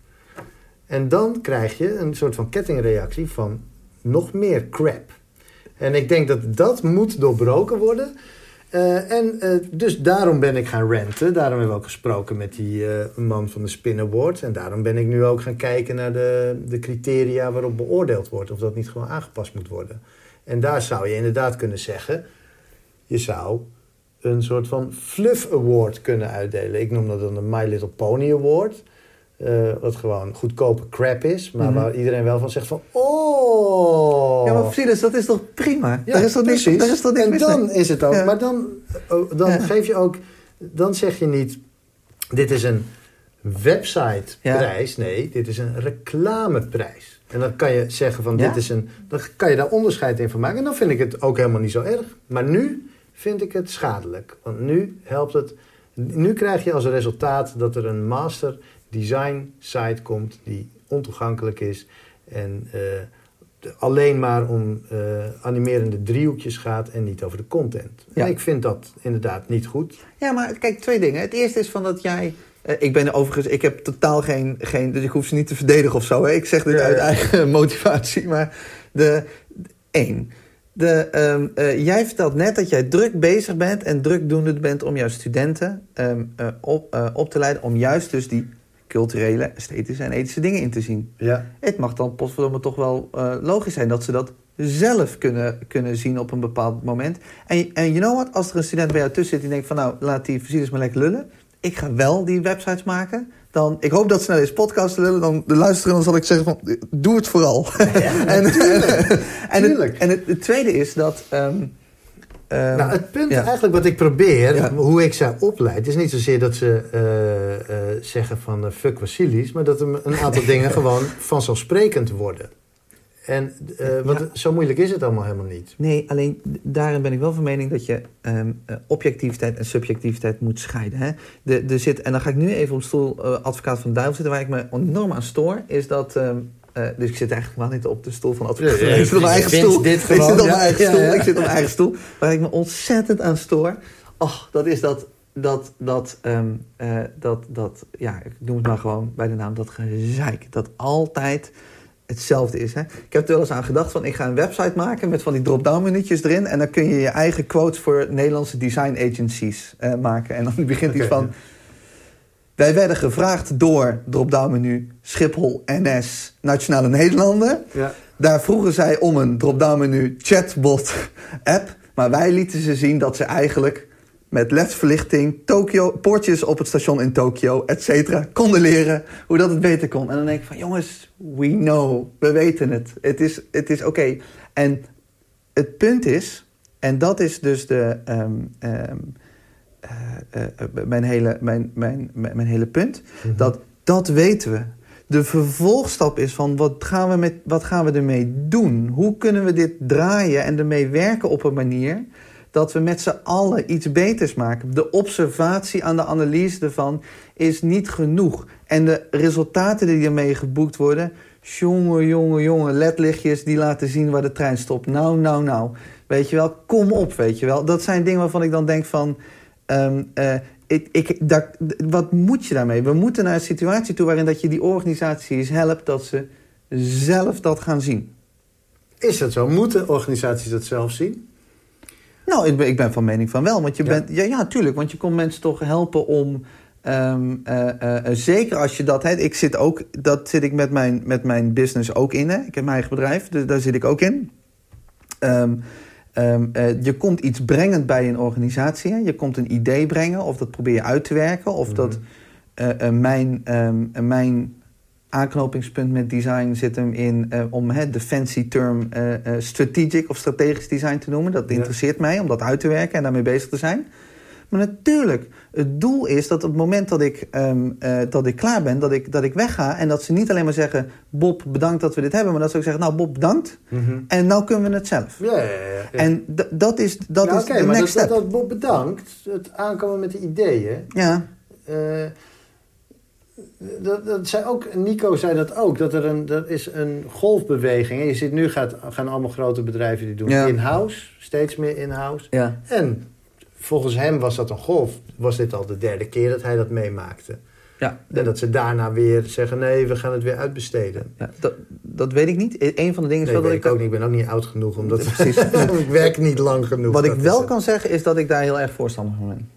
En dan krijg je een soort van kettingreactie van nog meer crap. En ik denk dat dat moet doorbroken worden... Eh, en eh, dus daarom ben ik gaan renten. Daarom hebben we ook gesproken met die eh, man van de Spin Award. En daarom ben ik nu ook gaan kijken naar de, de criteria waarop beoordeeld wordt. Of dat niet gewoon aangepast moet worden. En daar zou je inderdaad kunnen zeggen... je zou een soort van fluff award kunnen uitdelen. Ik noem dat dan de My Little Pony Award. Eh, wat gewoon goedkope crap is. Maar Mhm. waar iedereen wel van zegt van... Oh, Ja, maar Silas, dat is toch prima? ja, daar is toch niks, precies. daar is toch niks en dan mee? is het ook. Ja. Maar dan, oh, dan Ja. geef je ook. Dan zeg je niet. Dit is een websiteprijs. Nee, dit is een reclameprijs. En dan kan je zeggen van dit is een. Dan kan je daar onderscheid in van maken. En dan vind ik het ook helemaal niet zo erg. Maar nu vind ik het schadelijk. Want nu helpt het. Nu krijg je als resultaat dat er een master design site komt die ontoegankelijk is. En eh, alleen maar om eh, animerende driehoekjes gaat en niet over de content. Ja. En ik vind dat inderdaad niet goed. Ja, maar kijk, twee dingen. Het eerste is van dat jij... eh, ik ben overigens... Ik heb totaal geen... geen dus ik hoef ze niet te verdedigen of zo. Hè. Ik zeg dit Ja, uit eigen motivatie. Maar de... één. De, ehm, eh, jij vertelt net dat jij druk bezig bent en drukdoende bent om jouw studenten ehm, eh, op, op te leiden. Om juist dus die culturele, esthetische en ethische dingen in te zien. Ja. Het mag dan potverdomme toch wel eh, logisch zijn dat ze dat zelf kunnen, kunnen zien op een bepaald moment. En, en you know what? Als er een student bij jou tussen zit die denkt van... nou, laat die Vasilis maar lekker lullen. Ik ga wel die websites maken. Dan, ik hoop dat ze naar deze podcast lullen. Dan de luisteren, dan zal ik zeggen van... doe het vooral. en, en, tuurlijk. het, en het, het tweede is dat... ehm, ehm, nou, het punt ja. eigenlijk wat ik probeer, Ja. hoe ik ze opleid, is niet zozeer dat ze eh, eh, zeggen van eh, fuck Vasilis, maar dat er een aantal dingen gewoon vanzelfsprekend worden. En want Ja. zo moeilijk is het allemaal helemaal niet. Nee, alleen daarin ben ik wel van mening dat je ehm, eh, objectiviteit en subjectiviteit moet scheiden. Hè? De, de zit, en dan ga ik nu even op de stoel advocaat van de duivel zitten. Waar ik me enorm aan stoor, is dat... ehm, eh, dus ik zit eigenlijk wel niet op de stoel van advocaat. Ja, ja, ik zit op mijn eigen stoel. dit ik zit op mijn eigen stoel. Ik zit op mijn eigen stoel. Waar ik me ontzettend aan stoor. Och, dat is dat... Dat, dat, ehm, eh, dat, dat, ja, ik noem het maar gewoon bij de naam, dat gezeik. Dat altijd hetzelfde is. Hè? Ik heb er wel eens aan gedacht van ik ga een website maken met van die drop-down minuutjes erin. En dan kun je je eigen quotes voor Nederlandse design agencies eh, maken. En dan begint iets Oké, van... Wij werden gevraagd door drop-down menu Schiphol, NS, Nationale Nederlanden. Ja. Daar vroegen zij om een drop-down menu chatbot app. Maar wij lieten ze zien dat ze eigenlijk met LED-verlichting, Tokyo, poortjes op het station in Tokio, et cetera, konden leren hoe dat het beter kon. En dan denk ik van, jongens, we know, we weten het. Het is, het is oké. En het punt is, en dat is dus de, ehm, ehm, eh, eh, eh, mijn, hele, mijn, mijn, mijn, mijn hele punt, Mhm. dat, dat weten we. De vervolgstap is van wat gaan, we met, wat gaan we ermee doen? Hoe kunnen we dit draaien en ermee werken op een manier dat we met z'n allen iets beters maken? De observatie aan de analyse ervan is niet genoeg. En de resultaten die ermee geboekt worden, jongen, jongen, jongen, ledlichtjes die laten zien waar de trein stopt. Nou, nou, nou. Weet je wel, kom op, weet je wel. Dat zijn dingen waarvan ik dan denk van... ehm, eh, ik, ik, daar, wat moet je daarmee? We moeten naar een situatie toe waarin dat je die organisaties helpt... dat ze zelf dat gaan zien. Is dat zo? Moeten organisaties dat zelf zien? Nou, ik ben, ik ben van mening van wel. Want je Ja. bent, ja, ja, tuurlijk. Want je kon mensen toch helpen om. ehm, eh, eh, zeker als je dat. Hè, ik zit ook. Dat zit ik met mijn, met mijn business ook in. Hè. Ik heb mijn eigen bedrijf, dus daar zit ik ook in. Ehm, ehm, eh, je komt iets brengen bij een organisatie. Hè. Je komt een idee brengen, of dat probeer je uit te werken. Of dat Mhm. eh, eh, mijn, ehm, eh, mijn aanknopingspunt met design zit hem in, om hè, de fancy term strategic of strategisch design te noemen. Dat Ja. interesseert mij om dat uit te werken en daarmee bezig te zijn. Maar natuurlijk, het doel is dat op het moment dat ik, ehm, eh, dat ik klaar ben, dat ik, dat ik wegga. En dat ze niet alleen maar zeggen, Bob, bedankt dat we dit hebben. Maar dat ze ook zeggen, nou Bob, bedankt. En nou kunnen we het zelf. Ja, ja, ja. ja. En dat is, dat Nou, is de next dat, step. dat, dat Bob bedankt, het aankomen met de ideeën. Ja, eh, dat, dat zei ook, Nico zei dat ook, dat er een, dat is een golfbeweging. En je ziet nu gaat, gaan allemaal grote bedrijven die doen Ja. in-house, steeds meer in-house. ja, En volgens hem was dat een golf. Was dit al de derde keer dat hij dat meemaakte. ja. En dat ze daarna weer zeggen, nee, we gaan het weer uitbesteden. ja dat, dat weet ik niet. E- Een van de dingen is Nee, wel dat ik ook niet. Ik ben ook niet oud genoeg om dat Precies. ik werk niet lang genoeg. Wat ik wel het. kan zeggen is dat ik daar heel erg voorstander van ben.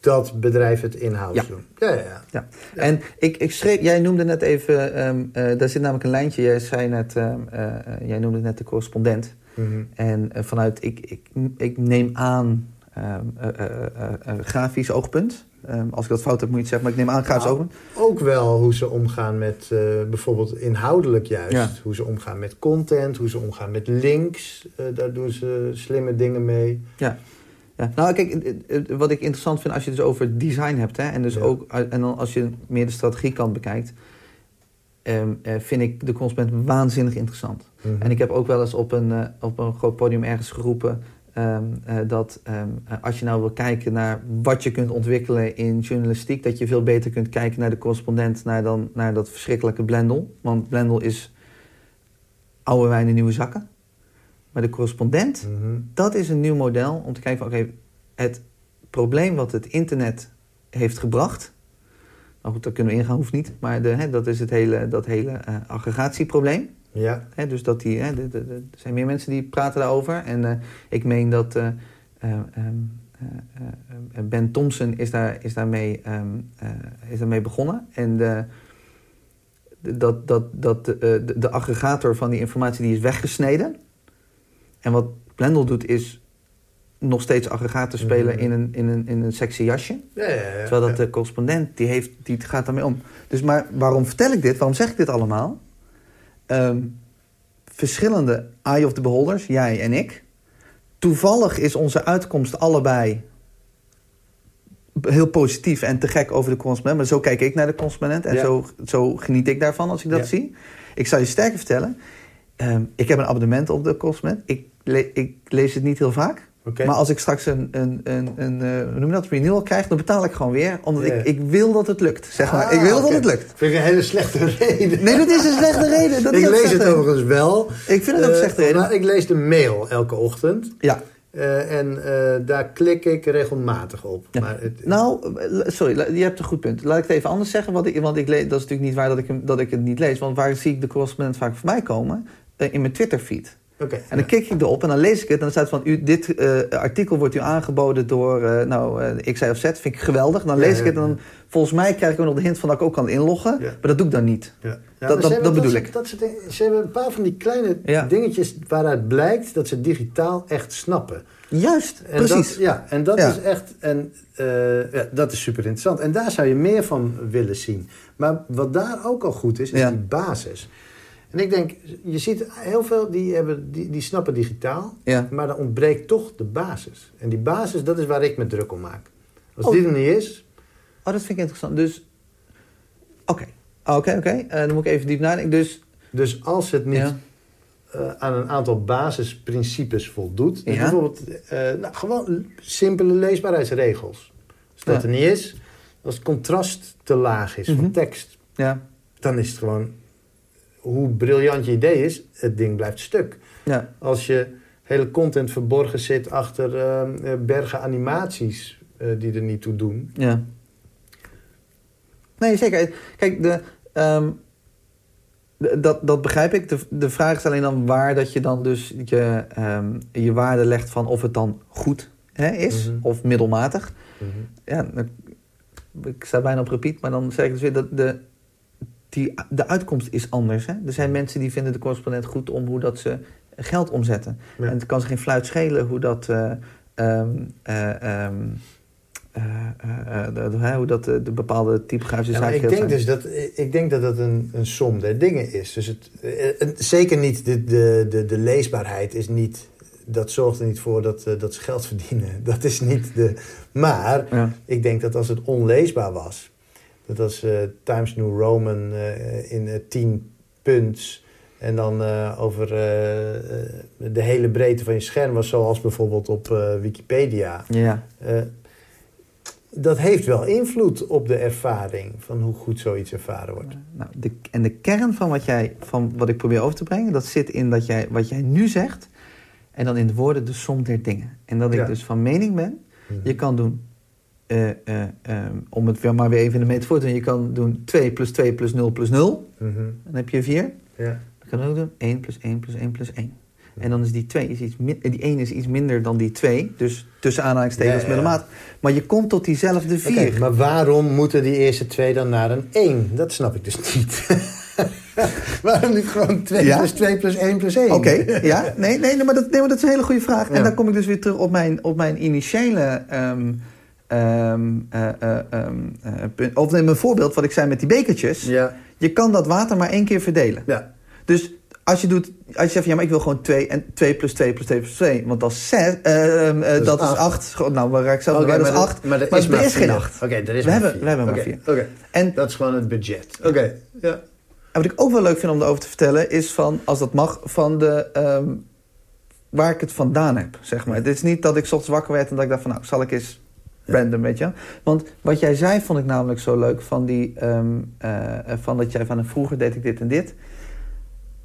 Dat bedrijven het in-house Ja. doen. Ja, ja, ja. Ja. En ik, ik schreef, jij noemde net even, ehm, eh, daar zit namelijk een lijntje. Jij zei net, ehm, eh, eh, jij noemde net de correspondent. Mhm. En eh, vanuit, ik, ik, ik neem aan, ehm, eh, eh, grafisch oogpunt. Ehm, als ik dat fout heb, moet je het zeggen, maar ik neem aan grafisch Nou, oogpunt. Ook wel hoe ze omgaan met bijvoorbeeld inhoudelijk juist. Ja. Hoe ze omgaan met content, hoe ze omgaan met links. Daar doen ze slimme dingen mee. Ja. Nou, kijk, wat ik interessant vind als je het dus over design hebt, hè, en dus Ja. ook en dan als je meer de strategiekant bekijkt, ehm, eh, vind ik de consument waanzinnig interessant. Mhm. En ik heb ook wel eens op een, eh, op een groot podium ergens geroepen ehm, eh, dat ehm, eh, als je nou wil kijken naar wat je kunt ontwikkelen in journalistiek, dat je veel beter kunt kijken naar de correspondent, naar, dan, naar dat verschrikkelijke Blendel. Want Blendel is oude wijn in nieuwe zakken. Maar de correspondent, Mhm. dat is een nieuw model om te kijken van oké, het probleem wat het internet heeft gebracht. Nou goed, daar kunnen we ingaan, hoeft niet. Maar de, hè, dat is het hele, dat hele aggregatieprobleem. Ja. Hè, dus dat die, hè, de, de, de- er zijn meer mensen die praten daarover. En eh, ik meen dat eh, eh, ehm, eh, eh, Ben Thompson is, daar, is, daarmee, eh, is daarmee begonnen. En de, dat, dat, dat de, aggregator van die informatie die is weggesneden. En wat Blendel doet is nog steeds aggregator spelen Mhm. in, een, in, een, in een sexy jasje. Ja, ja, ja. Terwijl dat de correspondent, die, heeft, die gaat daarmee om. Dus maar waarom vertel ik dit? Waarom zeg ik dit allemaal? Ehm, verschillende eye of the beholders, jij en ik. Toevallig is onze uitkomst allebei heel positief en te gek over de consument. Maar zo kijk ik naar de consument en Ja. zo, zo geniet ik daarvan als ik dat Ja. zie. Ik zou je sterker vertellen, ehm, ik heb een abonnement op de consument. Ik, le- ik lees het niet heel vaak. Maar als ik straks een, een, een, een eh, noem dat, renewal krijg, dan betaal ik gewoon weer. Omdat ik, ik wil dat het lukt, zeg maar. Ah, ik wil dat het lukt. Vind ik een hele slechte reden. Nee, dat is een slechte reden. Dat is ik lees slechte het overigens wel. Ik vind het ook een Eh, slechte reden. Maar ik lees de mail elke ochtend. Ja. Eh, en daar klik ik regelmatig op. Ja. Maar het, Nou, sorry, je hebt een goed punt. Laat ik het even anders zeggen, want ik, want ik lees, dat is natuurlijk niet waar dat ik, hem- dat ik het niet lees. Want waar zie ik de correspondent vaak voorbij komen? In mijn Twitter-feed. Oké. En dan klik ik erop en dan lees ik het. En dan staat van, u, dit eh, artikel wordt u aangeboden door eh, nou, eh, X, Y of Z. Vind ik geweldig. Dan lees ja, ik het en dan, volgens mij krijg ik ook nog de hint van dat ik ook kan inloggen. Maar dat doe ik dan niet. Ja. Dat- dat- ze hebben- dat bedoel ik. Dat soort ze hebben een paar van die kleine dingetjes waaruit blijkt dat ze digitaal echt snappen. Juist, En precies. Dat, ja, en dat is echt. En, ja, dat is super interessant. En daar zou je meer van willen zien. Maar wat daar ook al goed is, is die basis. En ik denk, je ziet heel veel die, hebben, die, die snappen digitaal, Ja. maar dan ontbreekt toch de basis. En die basis, dat is waar ik me druk om maak. Als Oh. dit er niet is, Oh, dat vind ik interessant. Dus, oké. Oké, oké. Eh, dan moet ik even diep nadenken. Dus, dus als het niet ja. eh, aan een aantal basisprincipes voldoet. Dus Ja. bijvoorbeeld eh, nou, gewoon simpele leesbaarheidsregels. Als dat er niet is, als het contrast te laag is Mhm. van tekst, Ja. dan is het gewoon, hoe briljant je idee is, het ding blijft stuk. Ja. Als je hele content verborgen zit achter eh, bergen animaties eh, die er niet toe doen. Ja. Nee, zeker. Kijk, de, ehm, de- dat, dat begrijp ik. De, de vraag is alleen dan waar dat je dan dus je, ehm, je waarde legt van of het dan goed hè, is Mhm. of middelmatig. Ja, dan- ik sta bijna op repeat, maar dan zeg ik dus weer dat de, die, de uitkomst is anders. Hè? Er zijn mensen die vinden de correspondent goed om hoe dat ze geld omzetten. Ja. En het kan ze geen fluit schelen hoe dat... eh, ehm, eh, ehm, eh, de- hoe dat de, de bepaalde typografische Ja, zaken ik, denk zijn. dus dat, ik denk dat dat een, een som der dingen is. Dus het, zeker niet de, de, de, de leesbaarheid is niet... Dat zorgt er niet voor dat, dat ze geld verdienen. Dat is niet de... Maar Ja. ik denk dat als het onleesbaar was... Dat als eh, Times New Roman eh, in eh, 10 punts... En dan over de hele breedte van je scherm was... Zoals bijvoorbeeld op Wikipedia... Ja. Dat heeft wel invloed op de ervaring van hoe goed zoiets ervaren wordt. Nou, de, en de kern van wat, jij, van wat ik probeer over te brengen, dat zit in dat jij, wat jij nu zegt. En dan in de woorden de som der dingen. En dat ik Ja. dus van mening ben, je kan doen, ehm, om het weer maar weer even in de metafoor te doen, je kan doen 2 plus 2 plus 0 plus 0. Mhm. Dan heb je 4. Ja. Dan kan je ook doen 1 plus 1 plus 1 plus 1. En dan is die 2 is iets eh, die 1 is iets minder dan die 2. Dus tussen aanhalingstekens Ja, ja, ja. middelmaat. Maar je komt tot diezelfde 4. Oké, maar waarom moeten die eerste twee dan naar een 1? Dat snap ik dus niet. waarom niet gewoon 2 Ja? plus 2 plus 1 plus 1? Oké, ja. Nee, nee, maar dat, nee, maar dat is een hele goede vraag. Ja. En dan kom ik dus weer terug op mijn, op mijn initiële... ehm, ehm, eh, eh, ehm, eh, punt. Of neem een voorbeeld wat ik zei met die bekertjes. Ja, Je kan dat water maar één keer verdelen. ja. Dus als je, doet, als je zegt ja, maar ik wil gewoon 2 en 2 plus 2 plus 2 plus 2, want dat is 6, dat, is acht. 8. Nou, waar ik zelf Oké, maar dat is maar 8. Maar er Maar is, er maar is geen vier. acht. Oké, er is We maar hebben- vier. we hebben maar Oké, vier. Oké, En dat is gewoon het budget. Oké, ja. En wat ik ook wel leuk vind om erover te vertellen, is van, als dat mag, van de. ehm, waar ik het vandaan heb, zeg maar. Het is niet dat ik ochtends wakker werd en dat ik dacht van, nou, zal ik eens random, weet je. Want wat jij zei, vond ik namelijk zo leuk van die. ehm, eh, van dat jij van vroeger deed ik dit en dit.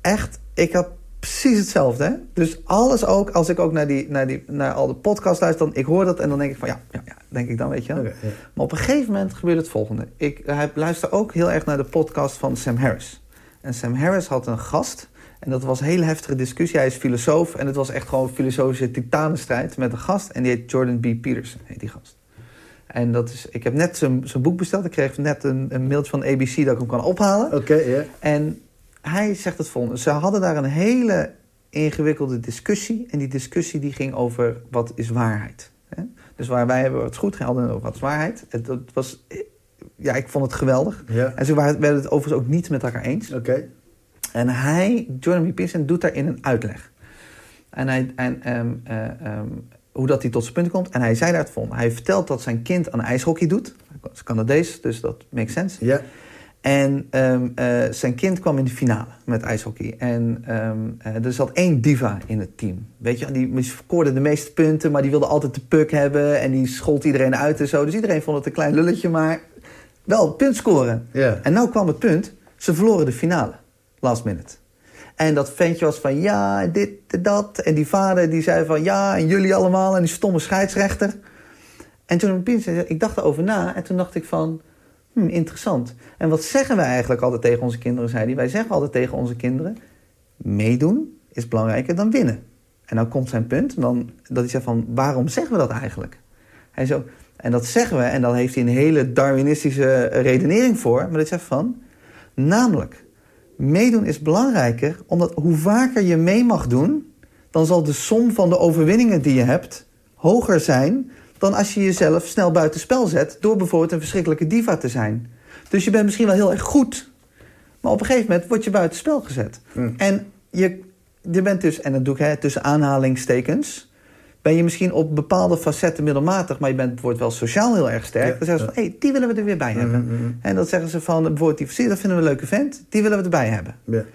Echt, ik had precies hetzelfde. Hè? Dus alles ook, als ik ook naar, die, naar, die, naar al de podcasts luister, dan ik hoor dat en dan denk ik van ja, ja, ja denk ik dan, weet je. wel. Oké, ja. Maar op een gegeven moment gebeurde het volgende. Ik hij luister ook heel erg naar de podcast van Sam Harris. En Sam Harris had een gast. En dat was een hele heftige discussie. Hij is filosoof. En het was echt gewoon een filosofische titanenstrijd met een gast. En die heet Jordan B. Peterson, heet die gast. En dat is, ik heb net zijn, boek besteld. Ik kreeg net een, een mailtje van ABC dat ik hem kan ophalen. Oké, ja. En hij zegt het volgende. Ze hadden daar een hele ingewikkelde discussie. En die discussie die ging over wat is waarheid. Hè? Dus waar wij hebben het goed gehaald over wat is waarheid. Het, het was, ja, ik vond het geweldig. Ja, En ze waren werden het overigens ook niet met elkaar eens. oké. En hij, Jordan B. Peterson, doet daarin een uitleg. En, hij, en ehm, eh, ehm, hoe dat hij tot zijn punt komt. En hij zei daar het volgende. Hij vertelt dat zijn kind aan ijshockey doet. Hij is Canadees, dus dat makes sense. Ja, En ehm, eh, zijn kind kwam in de finale met ijshockey. En ehm, eh, er zat één diva in het team. Weet je, die scoorde de meeste punten, maar die wilde altijd de puck hebben. En die schold iedereen uit en zo. Dus iedereen vond het een klein lulletje, maar wel punt scoren. ja. En nou kwam het punt, ze verloren de finale. Last minute. En dat ventje was van ja, dit, dat. En die vader die zei van ja, en jullie allemaal. En die stomme scheidsrechter. En toen zei ik dacht erover na. En toen dacht ik van, hmm, interessant. En wat zeggen wij eigenlijk altijd tegen onze kinderen, zei hij. Wij zeggen altijd tegen onze kinderen, meedoen is belangrijker dan winnen. En dan komt zijn punt, dan, dat hij zegt van, waarom zeggen we dat eigenlijk? Hij zo, en dat zeggen we, en dan heeft hij een hele Darwinistische redenering voor. Maar dat zegt van, namelijk, meedoen is belangrijker, omdat hoe vaker je mee mag doen, dan zal de som van de overwinningen die je hebt hoger zijn dan als je jezelf snel buitenspel zet door bijvoorbeeld een verschrikkelijke diva te zijn. Dus je bent misschien wel heel erg goed, maar op een gegeven moment word je buitenspel gezet. Hmm. En je, je bent dus, en dat doe ik hè, tussen aanhalingstekens, ben je misschien op bepaalde facetten middelmatig, maar je bent, wordt wel sociaal heel erg sterk. Ja, dan zeggen ze van, hé, hey, die willen we er weer bij hebben. Mhm, mhm. En dan zeggen ze van, bijvoorbeeld die versier, dat vinden we een leuke vent, die willen we erbij hebben. ja.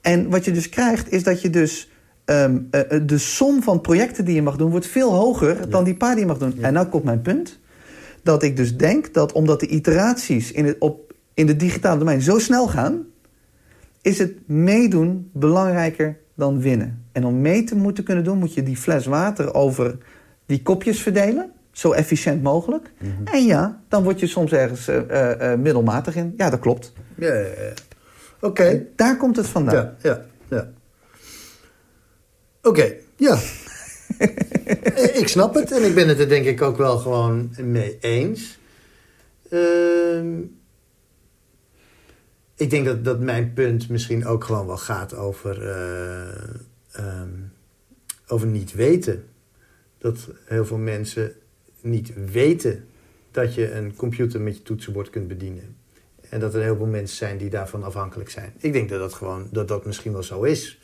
En wat je dus krijgt, is dat je dus... ehm, eh, eh, de som van projecten die je mag doen, wordt veel hoger dan die paar die je mag doen. En nou komt mijn punt. Dat ik dus denk dat omdat de iteraties in het, op, in het digitale domein zo snel gaan... is het meedoen belangrijker dan winnen. En om mee te moeten kunnen doen, moet je die fles water over die kopjes verdelen. Zo efficiënt mogelijk. Mhm. En ja, dan word je soms ergens eh, eh, eh, middelmatig in. Ja, dat klopt. Ja, ja, ja. Oké. Daar komt het vandaan. Ja, ja, ja. Oké, ja. ik snap het en ik ben het er denk ik ook wel gewoon mee eens. Ehm, ik denk dat, dat mijn punt misschien ook gewoon wel gaat over, eh, ehm, over niet weten. Dat heel veel mensen niet weten dat je een computer met je toetsenbord kunt bedienen. En dat er heel veel mensen zijn die daarvan afhankelijk zijn. Ik denk dat dat gewoon, dat dat misschien wel zo is.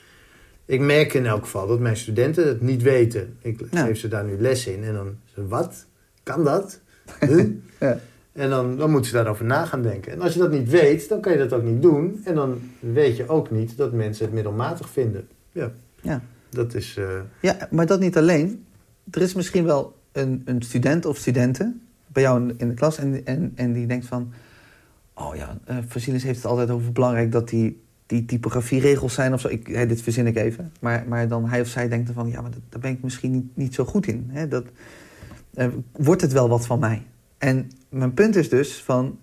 Ik merk in elk geval dat mijn studenten het niet weten. Ik Ja. geef ze daar nu les in en dan ze, wat? Kan dat? Huh? Ja. En dan, dan moeten ze daarover na gaan denken. En als je dat niet weet, dan kan je dat ook niet doen. En dan weet je ook niet dat mensen het middelmatig vinden. Ja, Ja. dat is... eh, Ja, maar dat niet alleen. Er is misschien wel een, een student of studenten bij jou in, in de klas en, en, en die denkt van... Oh ja, Vasilis heeft het altijd over belangrijk dat die, die typografieregels zijn of zo. Ik, dit verzin ik even. Maar, maar dan hij of zij denkt dan van... Ja, maar dat, daar ben ik misschien niet, niet zo goed in. Hè? Dat, eh, wordt het wel wat van mij? En mijn punt is dus van...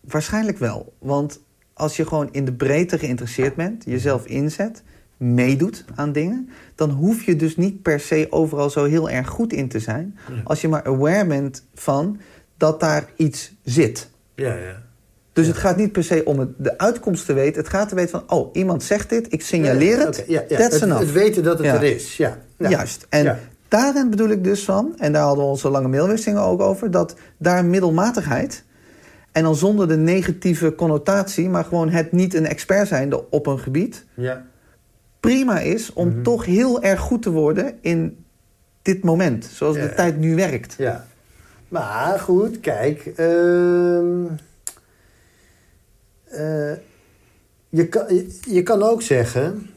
Waarschijnlijk wel. Want als je gewoon in de breedte geïnteresseerd bent, jezelf inzet, meedoet aan dingen, dan hoef je dus niet per se overal zo heel erg goed in te zijn. Ja. Als je maar aware bent van dat daar iets zit. ja, ja. Dus Ja. het gaat niet per se om het, de uitkomst te weten. Het gaat te weten van, oh, iemand zegt dit, ik signaleer het. Ja. That's het, enough. het weten dat het er is, ja. Juist. En daarin bedoel ik dus van, en daar hadden we onze lange mailwisselingen ook over, dat daar middelmatigheid, en dan zonder de negatieve connotatie, maar gewoon het niet een expert zijnde op een gebied, Ja. Prima is om Mhm. toch heel erg goed te worden in dit moment, zoals Ja. de tijd nu werkt. Ja. Maar goed, kijk. ehm, eh, je, kan, je, je kan ook zeggen...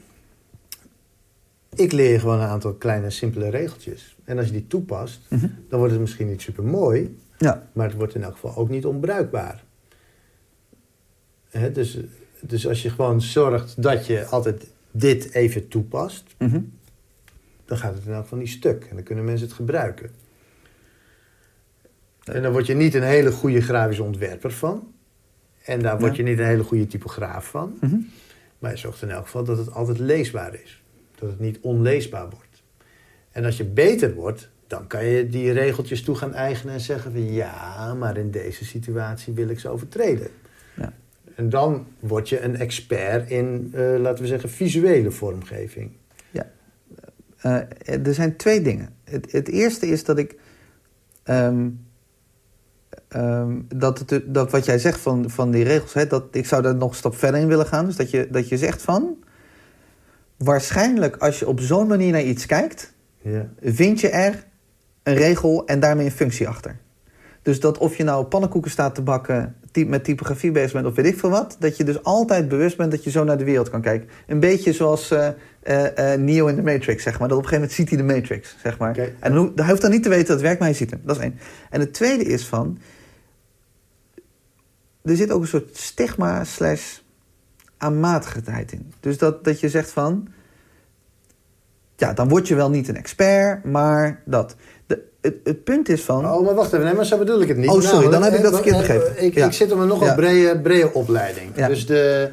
Ik leer gewoon een aantal kleine, simpele regeltjes. En als je die toepast, Mhm. dan wordt het misschien niet super mooi... Ja. maar het wordt in elk geval ook niet onbruikbaar. Dus, dus als je gewoon zorgt dat je altijd dit even toepast... Mhm. dan gaat het in elk geval niet stuk. En dan kunnen mensen het gebruiken. En dan word je niet een hele goede grafisch ontwerper van. En daar word Ja. je niet een hele goede typograaf van. Mhm. Maar je zorgt in elk geval dat het altijd leesbaar is. Dat het niet onleesbaar wordt. En als je beter wordt, dan kan je die regeltjes toe gaan eigenen en zeggen van ja, maar in deze situatie wil ik ze overtreden. Ja. En dan word je een expert in, eh, laten we zeggen, visuele vormgeving. Eh, er zijn twee dingen. Het, het eerste is dat ik. ehm, ehm, dat, het, dat wat jij zegt van, van die regels, hè, dat, ik zou daar nog een stap verder in willen gaan. Dus dat je, dat je zegt van. Waarschijnlijk als je op zo'n manier naar iets kijkt, Ja. vind je er een regel en daarmee een functie achter. Dus dat of je nou pannenkoeken staat te bakken, met typografie bezig bent of weet ik veel wat, dat je dus altijd bewust bent dat je zo naar de wereld kan kijken. Een beetje zoals eh, Neo in de Matrix, zeg maar. Dat op een gegeven moment ziet hij de Matrix, zeg maar. En hoe- hij hoeft dan niet te weten dat het werkt, maar hij ziet hem. Dat is één. En het tweede is van, er zit ook een soort stigma slash aanmatigheid in. Dus dat, dat je zegt van, ja, dan word je wel niet een expert, maar dat. Het, het punt is van... Oh, maar wacht even. Nee, maar zo bedoel ik het niet. Oh, sorry, dan heb ik dat eh, verkeerd eh, begrepen. Ik, Ja. ik zit op een nogal Ja. brede, brede opleiding. Ja. Dus de...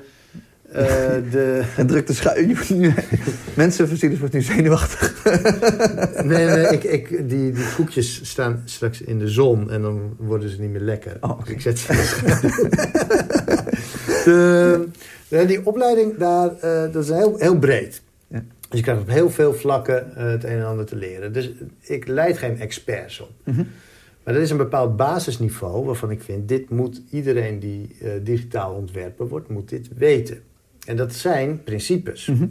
eh, de Het drukt de schuif. Mensen verzinnen wordt nu zenuwachtig. nee, nee, ik, ik, die, die koekjes staan straks in de zon en dan worden ze niet meer lekker. Oh. Ik zet ze de, de- Die opleiding daar, eh, dat is heel, heel breed. Dus je krijgt op heel veel vlakken eh, het een en ander te leren. Dus ik leid geen experts op. Mhm. Maar dat is een bepaald basisniveau waarvan ik vind... dit moet iedereen die eh, digitaal ontwerper wordt, moet dit weten. En dat zijn principes. Mhm.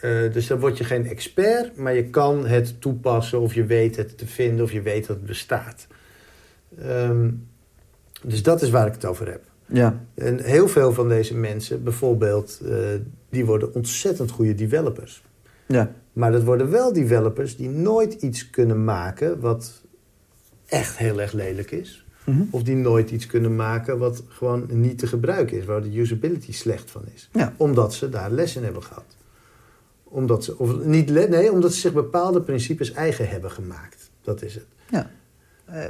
Eh, dus dan word je geen expert, maar je kan het toepassen... of je weet het te vinden of je weet dat het bestaat. Ehm, dus dat is waar ik het over heb. Ja. En heel veel van deze mensen, bijvoorbeeld... die worden ontzettend goede developers. Ja. Maar dat worden wel developers die nooit iets kunnen maken... wat echt heel erg lelijk is. Mhm. Of die nooit iets kunnen maken wat gewoon niet te gebruiken is. Waar de usability slecht van is. Ja. Omdat ze daar les in hebben gehad. Omdat ze, of niet, nee, omdat ze zich bepaalde principes eigen hebben gemaakt. Dat is het. ja. Eh,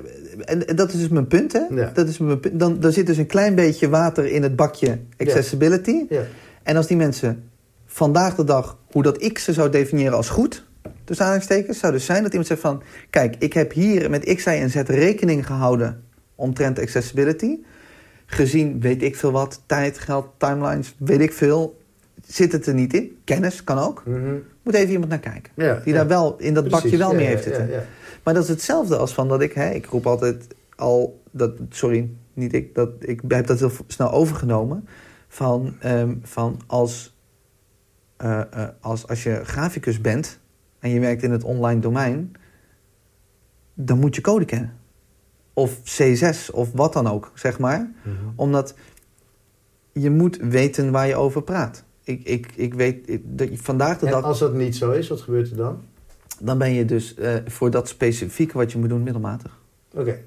en, en dat is dus mijn punt, hè? Ja. Dat is mijn punt. Dan, dan zit dus een klein beetje water in het bakje accessibility. Ja. En als die mensen vandaag de dag, hoe dat ik ze zou definiëren als goed, tussen aanhalingstekens, zou dus zijn dat iemand zegt van, kijk, ik heb hier met X, Y en Z rekening gehouden omtrent accessibility. Gezien, weet ik veel wat, tijd, geld, timelines, weet ik veel, zit het er niet in. Kennis kan ook. Mhm. Moet even iemand naar kijken. Ja, Die ja. daar wel in dat Precies, bakje wel ja, mee heeft zitten. Maar dat is hetzelfde als van dat ik, hè, ik roep altijd, al, dat, sorry, niet ik, dat, ik heb dat heel snel overgenomen. Van, ehm, van als, eh, eh, als, als je graficus bent en je werkt in het online domein, dan moet je code kennen. Of C6 of wat dan ook, zeg maar. Omdat je moet weten waar je over praat. Ik, ik, ik weet, ik- dat je- vandaag de En dag, als dat niet zo is, wat gebeurt er dan? dan ben je dus eh, voor dat specifieke wat je moet doen middelmatig. Oké.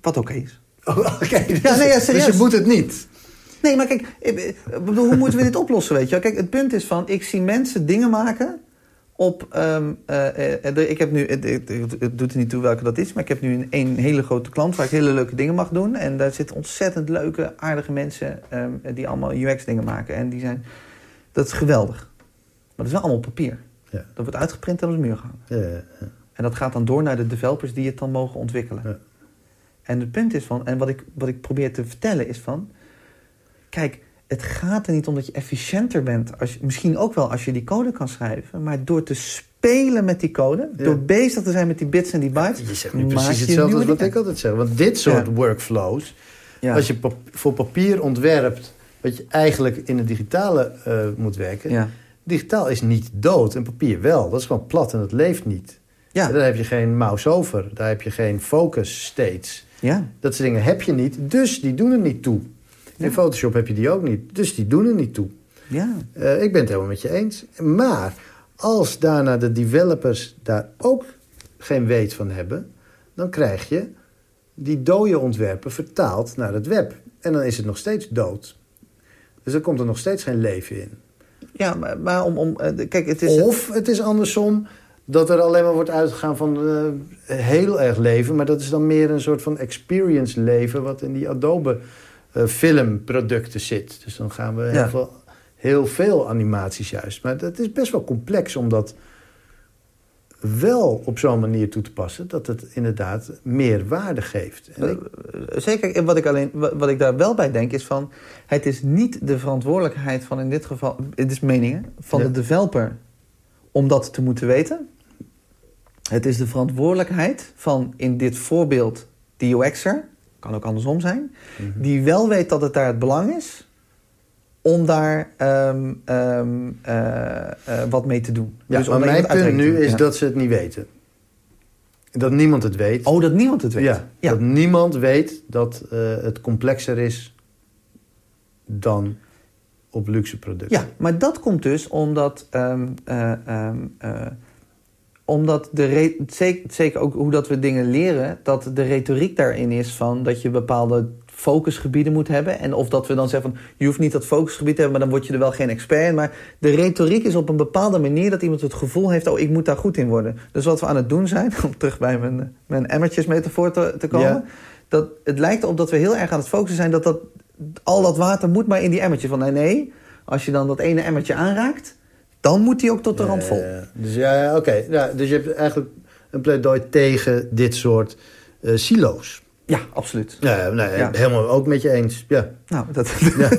Wat oké is. Oh, Oké, dus, Ja, nee, ja, dus je moet het niet. Nee, maar kijk, ik bedoel, hoe moeten we dit oplossen, weet je wel? Kijk, het punt is van, ik zie mensen dingen maken op... ehm, eh, eh, ik heb nu, het, het, het- het doet er niet toe welke dat is... maar ik heb nu een, een hele grote klant waar ik hele leuke dingen mag doen. En daar zitten ontzettend leuke, aardige mensen... ehm, die allemaal UX-dingen maken. En die zijn... Dat is geweldig. Maar dat is wel allemaal op papier. Ja. Dat wordt uitgeprint en op de muur gehangen. Ja, ja, ja. En dat gaat dan door naar de developers die het dan mogen ontwikkelen. Ja. En het punt is van, en wat ik, wat ik probeer te vertellen is van, kijk, het gaat er niet om dat je efficiënter bent. Als je, misschien ook wel als je die code kan schrijven, maar door te spelen met die code, Ja. door bezig te zijn met die bits en die bytes, Je zegt nu precies hetzelfde als wat ik altijd zeg. Want dit soort Ja. workflows, als je pap- voor papier ontwerpt... wat je eigenlijk in het digitale eh, moet werken... digitaal is niet dood en papier wel. Dat is gewoon plat en dat leeft niet. Ja. Daar heb je geen mouse over. Daar heb je geen focus states. ja, Dat soort dingen heb je niet, dus die doen er niet toe. In. Photoshop heb je die ook niet, dus die doen er niet toe. ja, Eh, ik ben het helemaal met je eens. Maar als daarna de developers daar ook geen weet van hebben... dan krijg je die dode ontwerpen vertaald naar het web. En dan is het nog steeds dood. Dus dan komt er nog steeds geen leven in. ja, maar, maar om, om eh, kijk, het is... Of het is andersom dat er alleen maar wordt uitgegaan van eh, heel erg leven. Maar dat is dan meer een soort van experience leven... wat in die Adobe filmproducten zit. Dus dan gaan we heel, veel, heel veel animaties juist. Maar dat is best wel complex om dat wel op zo'n manier toe te passen... dat het inderdaad meer waarde geeft. En ik- Eh, Zeker, en wat ik, alleen, wa- wat ik daar wel bij denk is van... het is niet de verantwoordelijkheid van in dit geval... het is meningen, van Ja. de developer om dat te moeten weten. Het is de verantwoordelijkheid van in dit voorbeeld de UX'er... kan ook andersom zijn... Mhm. die wel weet dat het daar het belang is... om daar ehm, ehm, eh, eh, wat mee te doen. ja, Dus maar mijn punt nu is Ja. dat ze het niet weten. Dat niemand het weet. Oh, dat niemand het weet. Ja, ja. dat niemand weet dat eh, het complexer is dan op luxe producten. Ja, maar dat komt dus omdat, ehm, eh, ehm, eh, omdat de zeker, zeker ook hoe dat we dingen leren, dat de retoriek daarin is van dat je bepaalde focusgebieden moet hebben. En of dat we dan zeggen van je hoeft niet dat focusgebied te hebben, maar dan word je er wel geen expert in. Maar de retoriek is op een bepaalde manier dat iemand het gevoel heeft, oh ik moet daar goed in worden. Dus wat we aan het doen zijn, om terug bij mijn, mijn emmertjesmetafoor te, te komen. Ja. Dat het lijkt erop dat we heel erg aan het focussen zijn dat, dat al dat water moet maar in die emmertje. Van nee, nee, als je dan dat ene emmertje aanraakt, dan moet die ook tot de rand vol. Dus ja, oké. Ja, dus je hebt eigenlijk een pleidooi tegen dit soort eh, silo's. Ja, absoluut. Ja, nee, Ja. helemaal ook met je eens. Ja, Nou, dat, ja.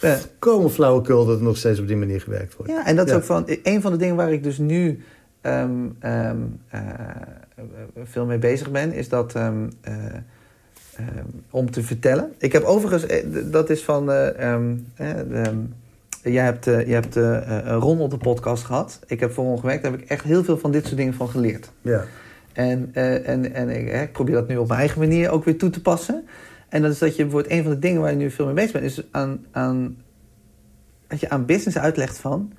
ja. Komen flauwekul dat nog steeds op die manier gewerkt wordt. ja, en dat is ook van een van de dingen waar ik dus nu ehm, ehm, eh, veel mee bezig ben, is dat ehm, eh, om te vertellen. Ik heb overigens, dat is van. de, Jij hebt, eh, je hebt eh, eh, Ron op de podcast gehad. Ik heb voor Ron gewerkt. Daar heb ik echt heel veel van dit soort dingen van geleerd. Ja. En, en, en ik, probeer dat nu op mijn eigen manier ook weer toe te passen. En dat is dat je bijvoorbeeld een van de dingen waar je nu veel mee bezig bent, is aan, aan dat je aan business uitlegt van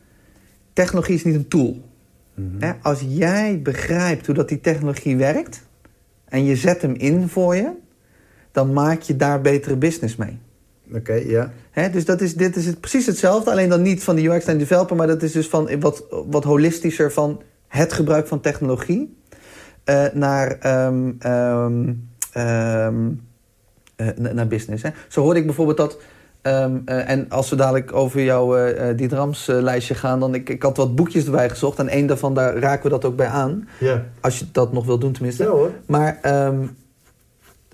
technologie is niet een tool. Mhm. Hè, als jij begrijpt hoe dat die technologie werkt en je zet hem in voor je, dan maak je daar betere business mee. Oké, ja. Dus dat is, dit is het, precies hetzelfde, alleen dan niet van de UX en developer, maar dat is dus van wat, wat holistischer van het gebruik van technologie eh, naar, ehm, ehm, ehm, eh, na- naar business. Hè. Zo hoorde ik bijvoorbeeld dat. eh, en als we dadelijk over jouw eh, die lijstje gaan, dan ik, ik had wat boekjes erbij gezocht. En één daarvan, daar raken we dat ook bij aan. Ja. Als je dat nog wil doen, tenminste. Ja hoor. Maar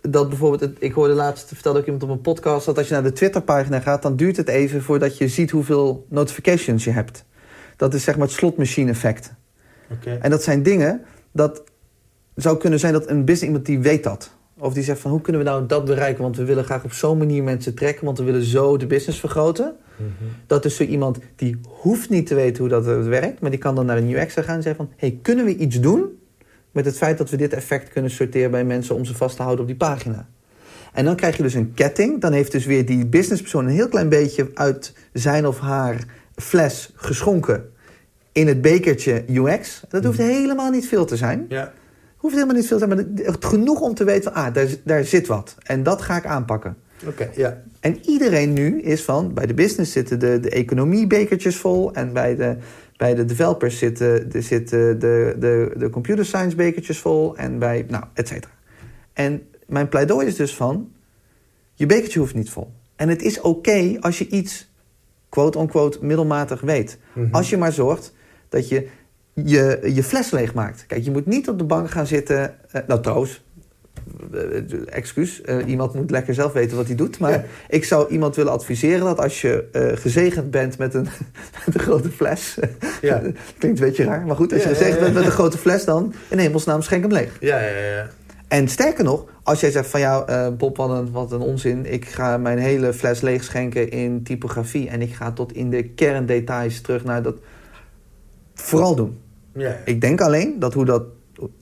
dat bijvoorbeeld, het- ik hoorde laatst, vertelde ook iemand op een podcast, dat als je naar de Twitterpagina gaat, dan duurt het even voordat je ziet hoeveel notifications je hebt. Dat is zeg maar het slotmachine effect. En dat zijn dingen dat zou kunnen zijn dat een business iemand die weet dat. Of die zegt van hoe kunnen we nou dat bereiken? Want we willen graag op zo'n manier mensen trekken, want we willen zo de business vergroten. Dat is zo iemand die hoeft niet te weten hoe dat eh, werkt, maar die kan dan naar een UX gaan en zeggen van hey, kunnen we iets doen met het feit dat we dit effect kunnen sorteren bij mensen om ze vast te houden op die pagina? En dan krijg je dus een ketting. Dan heeft dus weer die businesspersoon een heel klein beetje uit zijn of haar fles geschonken in het bekertje UX. Dat hoeft helemaal niet veel te zijn. Ja. Hoeft helemaal niet veel te zijn, maar genoeg om te weten van, ah, daar, daar zit wat. En dat ga ik aanpakken. Oké, ja. En iedereen nu is van, bij de business zitten de, de economiebekertjes vol. En bij de, bij de developers zitten, de, zitten de, de, de computer science bekertjes vol. En bij, nou, et cetera. En mijn pleidooi is dus van, je bekertje hoeft niet vol. En het is oké als je iets, quote-unquote, middelmatig weet. Mhm. Als je maar zorgt dat je je, je fles leeg maakt. Kijk, je moet niet op de bank gaan zitten. eh, nou, trouwens, excuus. eh, iemand moet lekker zelf weten wat hij doet. Maar Ja. ik zou iemand willen adviseren dat als je eh, gezegend bent met een, met een grote fles. Ja. Klinkt een beetje raar. Maar goed, als je Ja, gezegend bent met een grote fles, dan in hemelsnaam schenk hem leeg. Ja, ja, ja. En sterker nog, als jij zegt van ja, eh, Bob, wat een, wat een onzin. Ik ga mijn hele fles leeg schenken in typografie. En ik ga tot in de kerndetails terug naar dat. Vooral doen. ja. Ik denk alleen dat hoe dat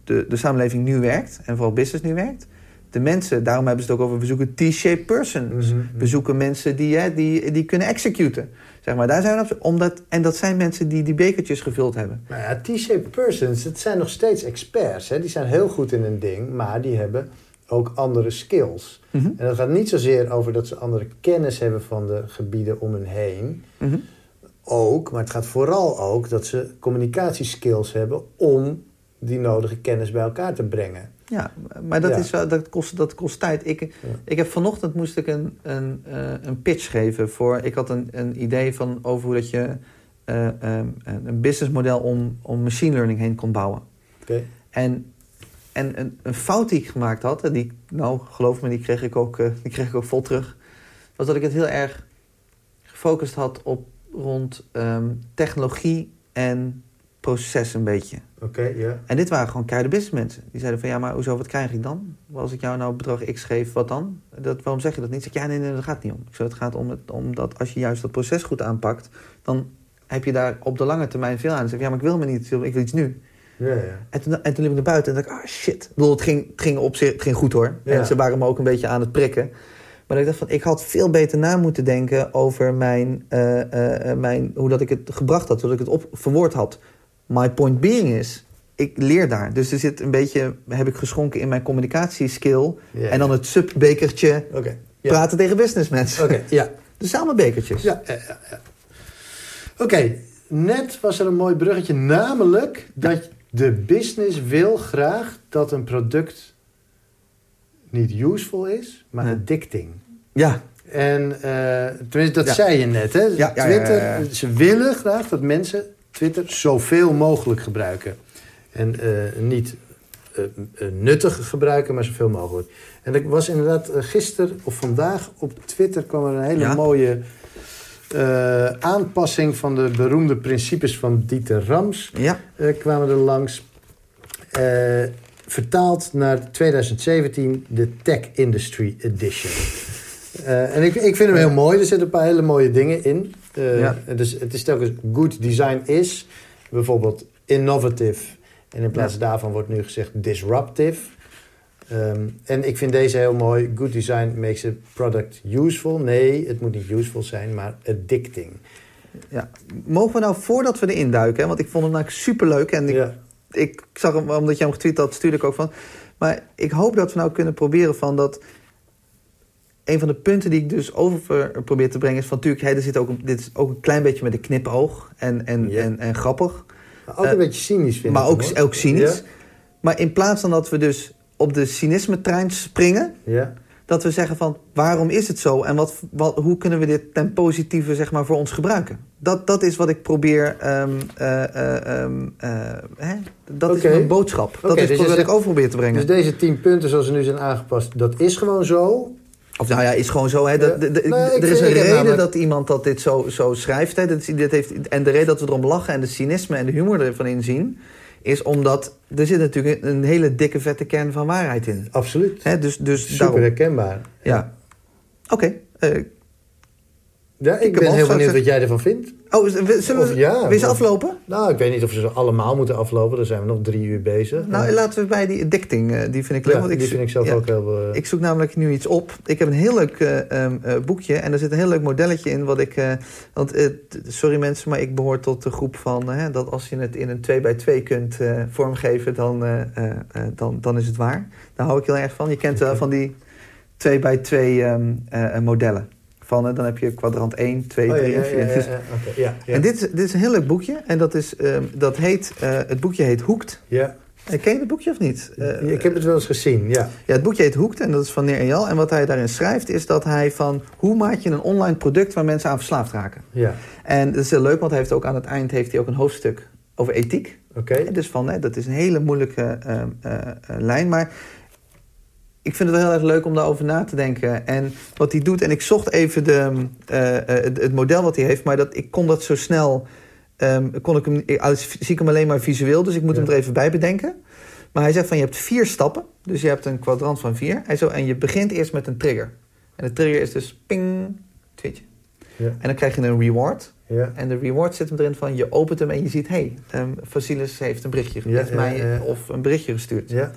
de, de samenleving nu werkt, en vooral business nu werkt. De mensen, daarom hebben ze het ook over, we zoeken T-shaped persons. Mhm. We zoeken mensen die, hè, die, die kunnen executen. Zeg maar, daar zijn we op, omdat, en dat zijn mensen die die bekertjes gevuld hebben. Maar ja, T-shaped persons, het zijn nog steeds experts. Hè? Die zijn heel goed in een ding, maar die hebben ook andere skills. Mhm. En dat gaat niet zozeer over dat ze andere kennis hebben van de gebieden om hen heen. Mhm. Ook, maar het gaat vooral ook dat ze communicatieskills hebben om die nodige kennis bij elkaar te brengen. Ja, maar dat, Ja. Is, dat, kost, dat kost tijd. Ik, ik heb vanochtend moest ik een, een, eh, een pitch geven voor. Ik had een, een idee van over hoe dat je eh, ehm, een een businessmodel om, om machine learning heen kon bouwen. Oké? En, en een, een fout die ik gemaakt had, en die, nou geloof me, die kreeg, ik ook, eh, die kreeg ik ook vol terug, was dat ik het heel erg gefocust had op rond ehm, technologie en proces een beetje. Oké, ja. En dit waren gewoon keiharde businessmensen. Die zeiden van, ja, maar hoezo, wat krijg ik dan? Als ik jou nou bedrag X geef, wat dan? Dat, waarom zeg je dat niet? Ik zeg, ja, nee, nee, dat gaat niet om. Ik zeg, het gaat om, het, om dat als je juist dat proces goed aanpakt, dan heb je daar op de lange termijn veel aan. Ik zeg, ja, maar ik wil me niet, ik wil iets nu. Ja, ja. En toen, en toen liep ik naar buiten en dacht ik, ah shit. Ik bedoel, het ging, het ging op zich het ging goed hoor. Ja. En ze waren me ook een beetje aan het prikken. Maar ik dacht van, ik had veel beter na moeten denken over mijn, eh, eh, eh, mijn, hoe dat ik het gebracht had, hoe dat ik het op, verwoord had. My point being is, ik leer daar. Dus er zit een beetje, heb ik geschonken in mijn communicatieskill. En dan het subbekertje. Ja. praten tegen businessmensen. Oké, ja. Dus samen bekertjes. Ja, ja, ja. ja. Oké, net was er een mooi bruggetje. Namelijk dat de business wil graag dat een product niet useful is, maar addicting. ja. En eh, tenminste, dat Ja. zei je net, hè? ja, Twitter, ze willen graag dat mensen Twitter zoveel mogelijk gebruiken. En eh, niet eh, eh, nuttig gebruiken, maar zoveel mogelijk. En ik was inderdaad gisteren of vandaag op Twitter kwam er een hele Ja. mooie aanpassing van de beroemde principes van Dieter Rams Ja. kwamen er langs. Vertaald naar 2017, de Tech Industry Edition. En ik, ik vind hem heel mooi. Er zitten een paar hele mooie dingen in. Eh, Ja. Dus het is telkens good design is. Bijvoorbeeld innovative. En in plaats Ja. daarvan wordt nu gezegd disruptive. Ehm, en ik vind deze heel mooi. Good design makes a product useful. Nee, het moet niet useful zijn, maar addicting. ja. Mogen we nou, voordat we erin duiken, hè, want ik vond hem nou superleuk en ik Ja. ik zag hem, omdat jij hem getweet had, stuurde ik ook van. Maar ik hoop dat we nou kunnen proberen van dat. Een van de punten die ik dus over probeer te brengen is van natuurlijk, hè, er zit ook, een- dit is ook een klein beetje met een knipoog en, en, en, en grappig. Maar Altijd Eh, een beetje cynisch vind maar ik ook, hoor. ook cynisch. Maar in plaats van dat we dus op de cynisme-trein springen, Ja. dat we zeggen van waarom is het zo en wat, wat, hoe kunnen we dit ten positieve zeg maar, voor ons gebruiken? Dat, dat is wat ik probeer. eh, eh, eh, hè? Dat is mijn boodschap. dat is dus wat ik over probeer te brengen. Dus deze tien punten zoals ze nu zijn aangepast, dat is gewoon zo. Of nou ja, is gewoon zo. Hè, dat, Ja. de- de- Nee, ik er is een reden namelijk- dat iemand dat dit zo, zo schrijft. Hè. Dat, dit heeft, en de reden dat we erom lachen en de cynisme en de humor ervan inzien... is omdat er zit natuurlijk een hele dikke vette kern van waarheid in. Absoluut. Hè, dus, dus Super daarom- herkenbaar. Ja. Oké. eh, Ja, Ik ben heel benieuwd wat jij ervan vindt. oh, zullen we, Of ja, ze aflopen? Nou, ik weet niet of ze ze allemaal moeten aflopen. Daar zijn we nog drie uur bezig. Nou, laten we bij die addicting, eh, die vind ik leuk. ja, want ik, die vind ik zelf ja, ook heel... eh, Ik zoek namelijk nu iets op. Ik heb een heel leuk eh, ehm, eh, boekje en er zit een heel leuk modelletje in. Wat ik, want, sorry mensen, maar ik behoor tot de groep van dat als je het in een 2 bij 2 kunt vormgeven, dan, dan, dan is het waar. Daar hou ik heel erg van. Je kent wel van die 2 bij 2 ehm, eh, modellen. Van, dan heb je kwadrant 1, 2, oh, ja, 3 ja, en 4. ja, ja, Dus- ja, oké, ja, ja. En dit is, dit is een heel leuk boekje. En dat, is, ehm, dat heet, eh, het boekje heet Hoekt. Ja. Eh, ken je het boekje of niet? Eh, ik heb het wel eens gezien, ja. ja, het boekje heet Hoekt en dat is van Neer en Jal. En wat hij daarin schrijft is dat hij van... hoe maak je een online product waar mensen aan verslaafd raken? Ja, En dat is heel leuk, want hij heeft ook aan het eind heeft hij ook een hoofdstuk over ethiek. oké. Dus van, hè, dat is een hele moeilijke eh, eh, eh, lijn. Maar ik vind het wel heel erg leuk om daarover na te denken. En wat hij doet, en ik zocht even de, eh, eh, het, het model wat hij heeft... maar dat, ik kon dat zo snel... ehm, kon ik hem, ik, als- zie ik hem alleen maar visueel, dus ik moet Ja. hem er even bij bedenken. Maar hij zegt van, je hebt vier stappen. Dus je hebt een kwadrant van vier. En, zo, en je begint eerst met een trigger. En de trigger is dus ping, tweetje. Ja, En dan krijg je een reward. ja. En de reward zit hem erin van, je opent hem en je ziet... hé, hey, um, heeft een berichtje, Ja, heeft mij of een berichtje gestuurd. ja.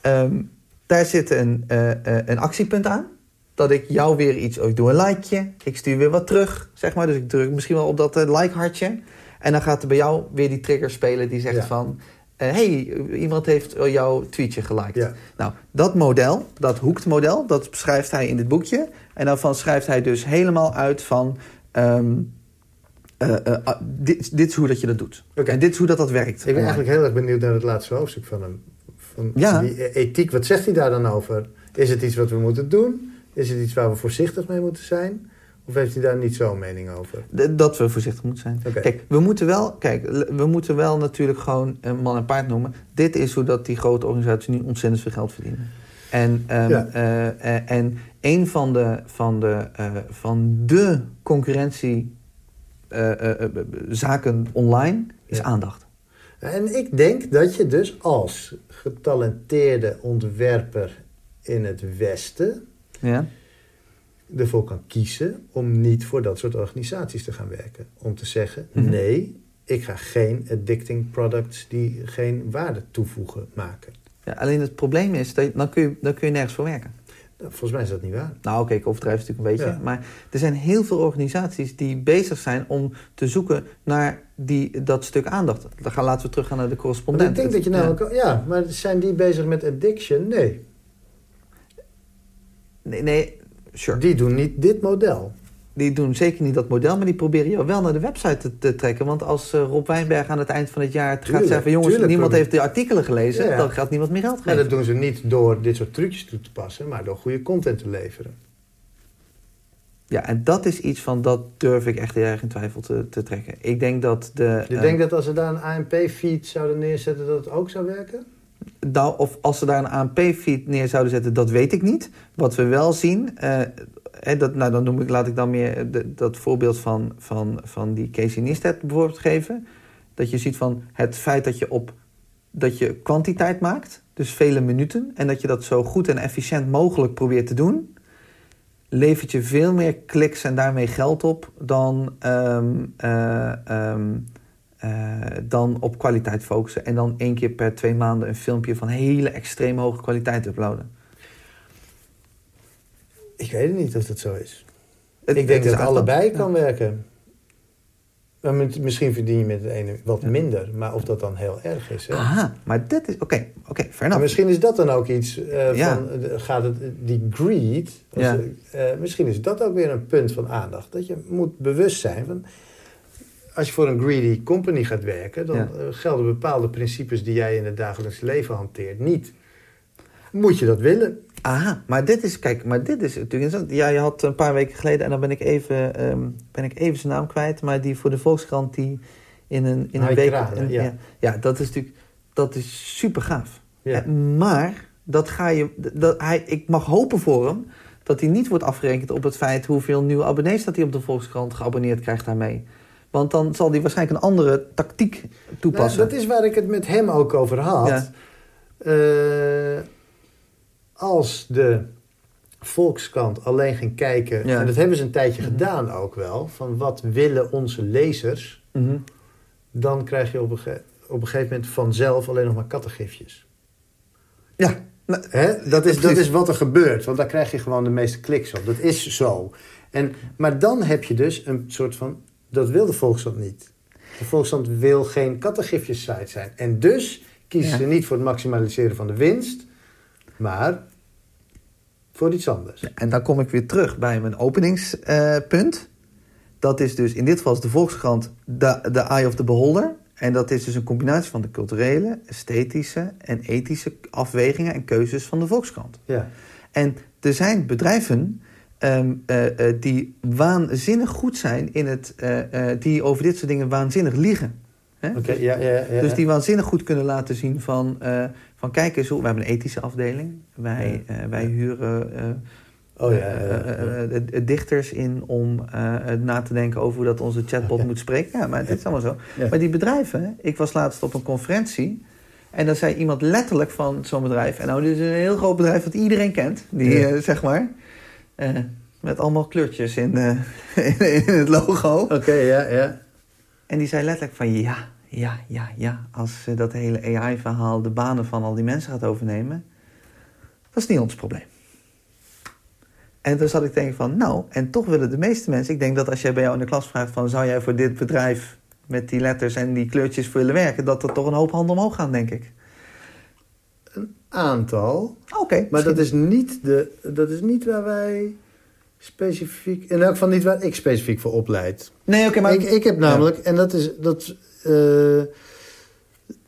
Ehm, daar zit een, eh, eh, een actiepunt aan. Dat ik jou weer iets... oh, ik doe een likeje, ik stuur weer wat terug, zeg maar. Dus ik druk misschien wel op dat eh, like-hartje. En dan gaat er bij jou weer die trigger spelen die zegt Ja. van... hé, hey, iemand heeft jouw tweetje geliked. Ja. Nou, dat model, dat hoekt model, dat beschrijft hij in dit boekje. En daarvan schrijft hij dus helemaal uit van... ehm, eh, eh, ah, dit, dit is hoe dat je dat doet. En dit is hoe dat, dat werkt. Ik ben eigenlijk heel erg benieuwd naar het laatste hoofdstuk van hem. Ja. die ethiek, wat zegt hij daar dan over? Is het iets wat we moeten doen? Is het iets waar we voorzichtig mee moeten zijn? Of heeft hij daar niet zo'n mening over? Dat we voorzichtig moeten zijn. Kijk, we moeten wel, kijk, we moeten wel natuurlijk gewoon een man en paard noemen. Dit is hoe dat die grote organisaties nu ontzettend veel geld verdienen. En, ehm, Ja. eh, eh, en een van de, van de, eh, van de concurrentie eh, eh, eh, zaken online is Ja. aandacht. En ik denk dat je dus als getalenteerde ontwerper in het Westen Ja? ervoor kan kiezen om niet voor dat soort organisaties te gaan werken. Om te zeggen, Mhm. nee, ik ga geen addicting products die geen waarde toevoegen maken. Ja, alleen het probleem is, dat, dan, kun je, dan kun je nergens voor werken. Nou, Volgens mij is dat niet waar. Nou, oké, ik overdrijf het natuurlijk een beetje. Ja. Maar er zijn heel veel organisaties die bezig zijn om te zoeken naar die, dat stuk aandacht. Dan gaan, laten we teruggaan naar de correspondent. ik denk dat je Ja. namelijk... Ja, maar zijn die bezig met addiction? Nee. Nee, nee, sure. Die doen niet dit model. Die doen zeker niet dat model, maar die proberen jou wel naar de website te, te trekken. Want als eh, Rob Wijnberg aan het eind van het jaar gaat Tuurlijk, zeggen... van jongens, tuurlijk niemand heeft de artikelen gelezen... Ja, ja. dan gaat niemand meer geld geven. dat doen ze niet door dit soort trucjes toe te passen, maar door goede content te leveren. Ja, en dat is iets van, dat durf ik echt heel erg in twijfel te, te trekken. Ik denk dat de... Je eh, denkt dat als ze daar een ANP-feed zouden neerzetten, dat het ook zou werken? Nou, of als ze daar een ANP-feed neer zouden zetten, dat weet ik niet. Wat we wel zien, eh, dat, nou, dan noem ik, laat ik dan meer dat voorbeeld van, van, van die Casey Neistat bijvoorbeeld geven. Dat je ziet van het feit dat je op dat je kwantiteit maakt, dus vele minuten, en dat je dat zo goed en efficiënt mogelijk probeert te doen, levert je veel meer kliks en daarmee geld op dan, ehm, eh, ehm, eh, dan op kwaliteit focussen. En dan één keer per twee maanden een filmpje van hele extreem hoge kwaliteit uploaden. Ik weet niet of dat zo is. Het- ik denk dat het allebei kan werken. Maar misschien verdien je met het ene wat minder, maar of dat dan heel erg is. Hè? Aha, maar dit is... Oké, oké, fair enough. misschien is dat dan ook iets eh, Ja. van, eh, gaat het, die greed, als Ja. eh, misschien is dat ook weer een punt van aandacht. Dat je moet bewust zijn van, als je voor een greedy company gaat werken, dan eh, gelden bepaalde principes die jij in het dagelijks leven hanteert niet. Moet je dat willen? Aha, maar dit is... Kijk, maar dit is natuurlijk interessant. Ja, je had een paar weken geleden... En dan ben ik even, ehm, ben ik even zijn naam kwijt. Maar die voor de Volkskrant die in een, in een week... In- ja. ja. ja, dat is natuurlijk... Dat is super gaaf. Ja. Eh, maar dat ga je, dat hij, ik mag hopen voor hem dat hij niet wordt afgerekend op het feit hoeveel nieuwe abonnees dat hij op de Volkskrant geabonneerd krijgt daarmee. Want dan zal hij waarschijnlijk een andere tactiek toepassen. Nou, dat is waar ik het met hem ook over had. Ja. Eh, als de Volkskrant alleen ging kijken, Ja. en dat hebben ze een tijdje Mhm. gedaan ook wel, van wat willen onze lezers, Mhm. dan krijg je op een, op een gegeven moment vanzelf alleen nog maar kattengifjes. Ja, nou, Hè? Dat, is, dat is wat er gebeurt, want daar krijg je gewoon de meeste kliks op. Dat is zo. En, maar dan heb je dus een soort van, dat wil de Volkskrant niet. De Volkskrant wil geen kattengifjes site zijn. En dus kiezen Ja. ze niet voor het maximaliseren van de winst, maar voor iets anders. En dan kom ik weer terug bij mijn openingspunt. dat is dus in dit geval is de Volkskrant de, de eye of the beholder. En dat is dus een combinatie van de culturele, esthetische en ethische afwegingen en keuzes van de Volkskrant. Ja. En er zijn bedrijven ehm, eh, eh, die waanzinnig goed zijn in het, eh, die over dit soort dingen waanzinnig liegen. Hè? Ja, ja, ja. Dus die waanzinnig goed kunnen laten zien van, eh, van kijk eens, hoe, we hebben een ethische afdeling. Wij, eh, wij huren eh, Oh dichters in om na te denken over hoe dat onze chatbot moet spreken. Ja, maar dit is allemaal zo. Maar die bedrijven, ik was laatst op een conferentie en dan zei iemand letterlijk van zo'n bedrijf, en nou dit is een heel groot bedrijf dat iedereen kent, die zeg maar, met allemaal kleurtjes in, in, in het logo. Oké, ja, ja. En die zei letterlijk van ja, ja, ja, ja. Als eh, dat hele AI-verhaal de banen van al die mensen gaat overnemen, dat is niet ons probleem. En toen zat ik te denken van, nou, en toch willen de meeste mensen... Ik denk dat als jij bij jou in de klas vraagt van... zou jij voor dit bedrijf met die letters en die kleurtjes willen werken... dat er toch een hoop handen omhoog gaan, denk ik. Aantal. Oké. Maar dat is, niet de, dat is niet waar wij specifiek... In elk geval niet waar ik specifiek voor opleid. Nee, oké, maar... ik, ik heb namelijk, en dat is... Dat, eh,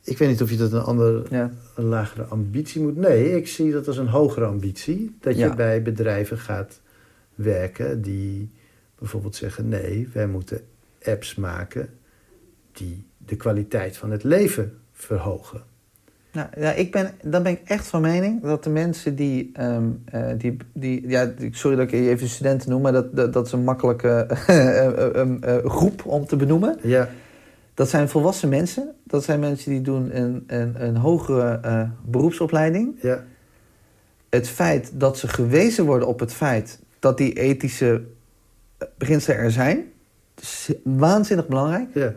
ik weet niet of je dat een andere, Ja, een lagere ambitie moet. Nee, ik zie dat als een hogere ambitie. Dat je Ja. bij bedrijven gaat werken die bijvoorbeeld zeggen... nee, wij moeten apps maken die de kwaliteit van het leven verhogen. Nou, ja, ik ben, dan ben ik echt van mening dat de mensen die, ehm, eh, die, die ja, sorry dat ik je even studenten noem, maar dat, dat, dat is een makkelijke eh, eh, groep om te benoemen. Ja, Dat zijn volwassen mensen. Dat zijn mensen die doen een, een, een hogere beroepsopleiding. ja, Het feit dat ze gewezen worden op het feit dat die ethische beginselen er zijn, is waanzinnig belangrijk. ja.